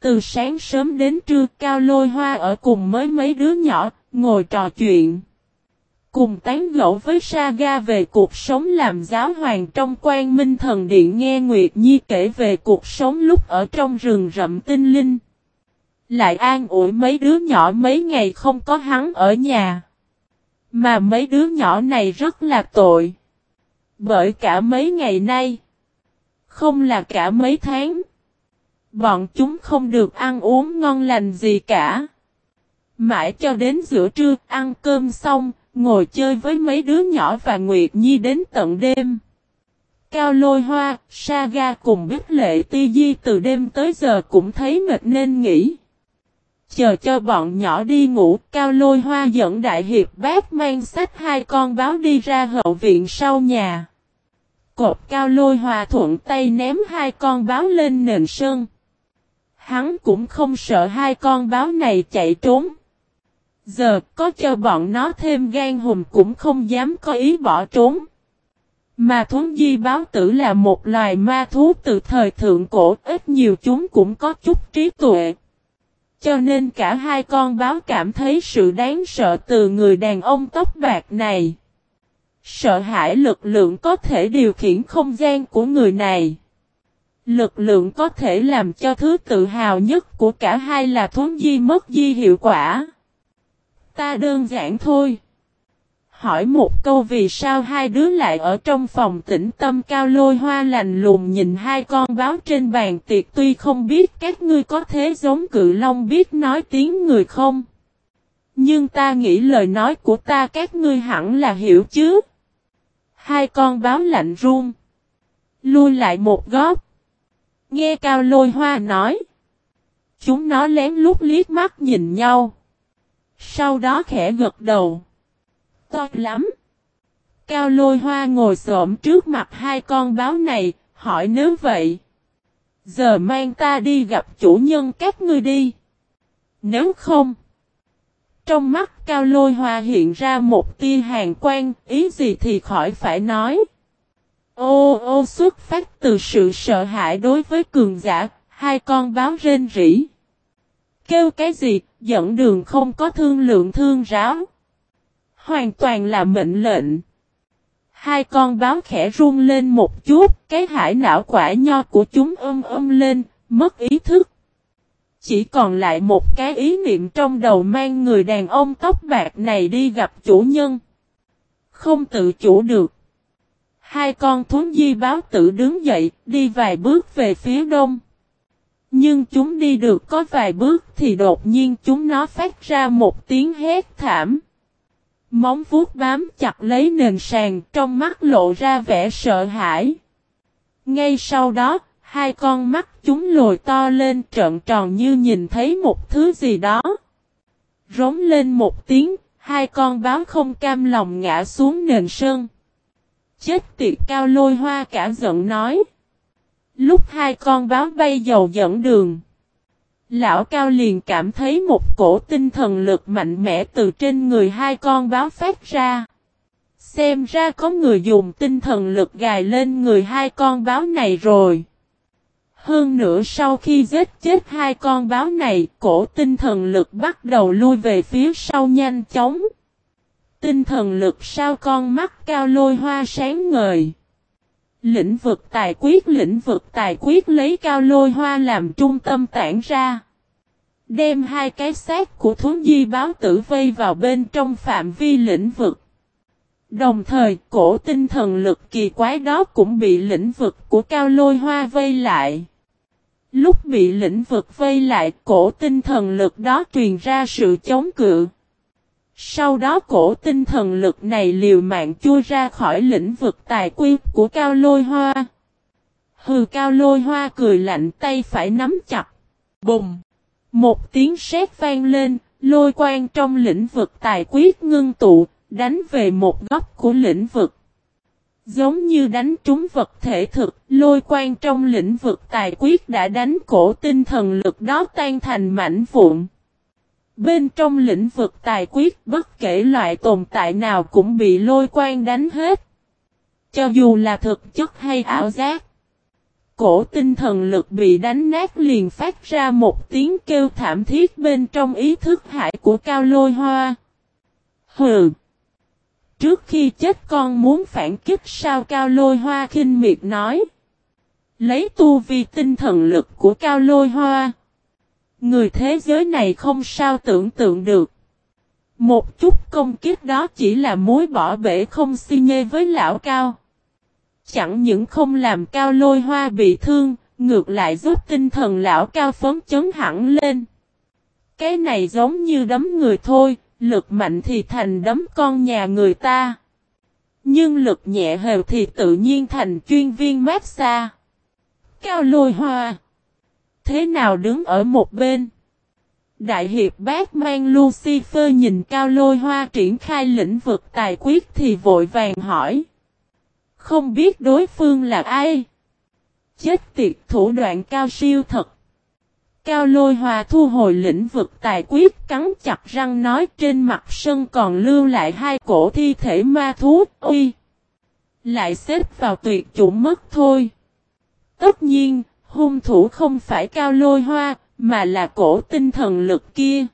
Từ sáng sớm đến trưa cao lôi hoa ở cùng với mấy đứa nhỏ, ngồi trò chuyện. Cùng tán gẫu với Saga về cuộc sống làm giáo hoàng trong quan minh thần điện nghe Nguyệt Nhi kể về cuộc sống lúc ở trong rừng rậm tinh linh. Lại an ủi mấy đứa nhỏ mấy ngày không có hắn ở nhà. Mà mấy đứa nhỏ này rất là tội. Bởi cả mấy ngày nay. Không là cả mấy tháng. Bọn chúng không được ăn uống ngon lành gì cả. Mãi cho đến giữa trưa ăn cơm xong, ngồi chơi với mấy đứa nhỏ và Nguyệt Nhi đến tận đêm. Cao lôi hoa, Saga cùng biết lệ ti di từ đêm tới giờ cũng thấy mệt nên nghỉ. Chờ cho bọn nhỏ đi ngủ, Cao lôi hoa dẫn đại hiệp bác mang sách hai con báo đi ra hậu viện sau nhà. Cột cao lôi hoa thuận tay ném hai con báo lên nền sân. Hắn cũng không sợ hai con báo này chạy trốn. Giờ có cho bọn nó thêm gan hùm cũng không dám có ý bỏ trốn. Mà thú di báo tử là một loài ma thú từ thời thượng cổ, ít nhiều chúng cũng có chút trí tuệ. Cho nên cả hai con báo cảm thấy sự đáng sợ từ người đàn ông tóc bạc này. Sợ hãi lực lượng có thể điều khiển không gian của người này. Lực lượng có thể làm cho thứ tự hào nhất của cả hai là thốn di mất di hiệu quả. Ta đơn giản thôi. Hỏi một câu vì sao hai đứa lại ở trong phòng tĩnh tâm cao lôi hoa lành lùng nhìn hai con báo trên bàn tiệc tuy không biết các ngươi có thế giống cự long biết nói tiếng người không. Nhưng ta nghĩ lời nói của ta các ngươi hẳn là hiểu chứ. Hai con báo lạnh run. Lui lại một góc. Nghe cao lôi hoa nói. Chúng nó lén lút liếc mắt nhìn nhau. Sau đó khẽ gật đầu. To lắm. Cao lôi hoa ngồi xổm trước mặt hai con báo này, hỏi nếu vậy. Giờ mang ta đi gặp chủ nhân các ngươi đi. Nếu không. Trong mắt cao lôi hoa hiện ra một tia hàng quan, ý gì thì khỏi phải nói. Ô ô xuất phát từ sự sợ hãi đối với cường giả, hai con báo rên rỉ. Kêu cái gì, dẫn đường không có thương lượng thương ráo. Hoàn toàn là mệnh lệnh. Hai con báo khẽ run lên một chút, cái hải não quả nho của chúng ôm ôm lên, mất ý thức. Chỉ còn lại một cái ý niệm trong đầu mang người đàn ông tóc bạc này đi gặp chủ nhân. Không tự chủ được. Hai con thú di báo tự đứng dậy, đi vài bước về phía đông. Nhưng chúng đi được có vài bước thì đột nhiên chúng nó phát ra một tiếng hét thảm. Móng vuốt bám chặt lấy nền sàn trong mắt lộ ra vẻ sợ hãi. Ngay sau đó, hai con mắt chúng lồi to lên trợn tròn như nhìn thấy một thứ gì đó. Rống lên một tiếng, hai con báo không cam lòng ngã xuống nền sơn. Chết tiệt cao lôi hoa cả giận nói. Lúc hai con báo bay dầu dẫn đường. Lão Cao liền cảm thấy một cổ tinh thần lực mạnh mẽ từ trên người hai con báo phát ra. Xem ra có người dùng tinh thần lực gài lên người hai con báo này rồi. Hơn nữa sau khi giết chết hai con báo này, cổ tinh thần lực bắt đầu lui về phía sau nhanh chóng. Tinh thần lực sao con mắt cao lôi hoa sáng ngời. Lĩnh vực tài quyết, lĩnh vực tài quyết lấy cao lôi hoa làm trung tâm tản ra. Đem hai cái xác của thú di báo tử vây vào bên trong phạm vi lĩnh vực. Đồng thời, cổ tinh thần lực kỳ quái đó cũng bị lĩnh vực của cao lôi hoa vây lại. Lúc bị lĩnh vực vây lại, cổ tinh thần lực đó truyền ra sự chống cự. Sau đó cổ tinh thần lực này liều mạng chui ra khỏi lĩnh vực tài quy của cao lôi hoa. Hừ cao lôi hoa cười lạnh tay phải nắm chặt. Bùng! Một tiếng sét vang lên, lôi quan trong lĩnh vực tài quyết ngưng tụ, đánh về một góc của lĩnh vực. Giống như đánh trúng vật thể thực, lôi quan trong lĩnh vực tài quyết đã đánh cổ tinh thần lực đó tan thành mảnh vụn. Bên trong lĩnh vực tài quyết, bất kể loại tồn tại nào cũng bị lôi quan đánh hết. Cho dù là thực chất hay ảo giác. Cổ tinh thần lực bị đánh nát liền phát ra một tiếng kêu thảm thiết bên trong ý thức hải của cao lôi hoa. Hừ! Trước khi chết con muốn phản kích sao cao lôi hoa khinh miệt nói. Lấy tu vi tinh thần lực của cao lôi hoa. Người thế giới này không sao tưởng tượng được. Một chút công kích đó chỉ là mối bỏ bể không si nhê với lão cao. Chẳng những không làm cao lôi hoa bị thương, ngược lại giúp tinh thần lão cao phấn chấn hẳn lên. Cái này giống như đấm người thôi, lực mạnh thì thành đấm con nhà người ta. Nhưng lực nhẹ hều thì tự nhiên thành chuyên viên mát xa. Cao lôi hoa. Thế nào đứng ở một bên? Đại hiệp bác mang Lucifer nhìn cao lôi hoa triển khai lĩnh vực tài quyết thì vội vàng hỏi. Không biết đối phương là ai? Chết tiệt thủ đoạn cao siêu thật. Cao lôi hòa thu hồi lĩnh vực tài quyết cắn chặt răng nói trên mặt sân còn lưu lại hai cổ thi thể ma thú, uy. Lại xếp vào tuyệt chủng mất thôi. Tất nhiên, hung thủ không phải cao lôi hoa, mà là cổ tinh thần lực kia.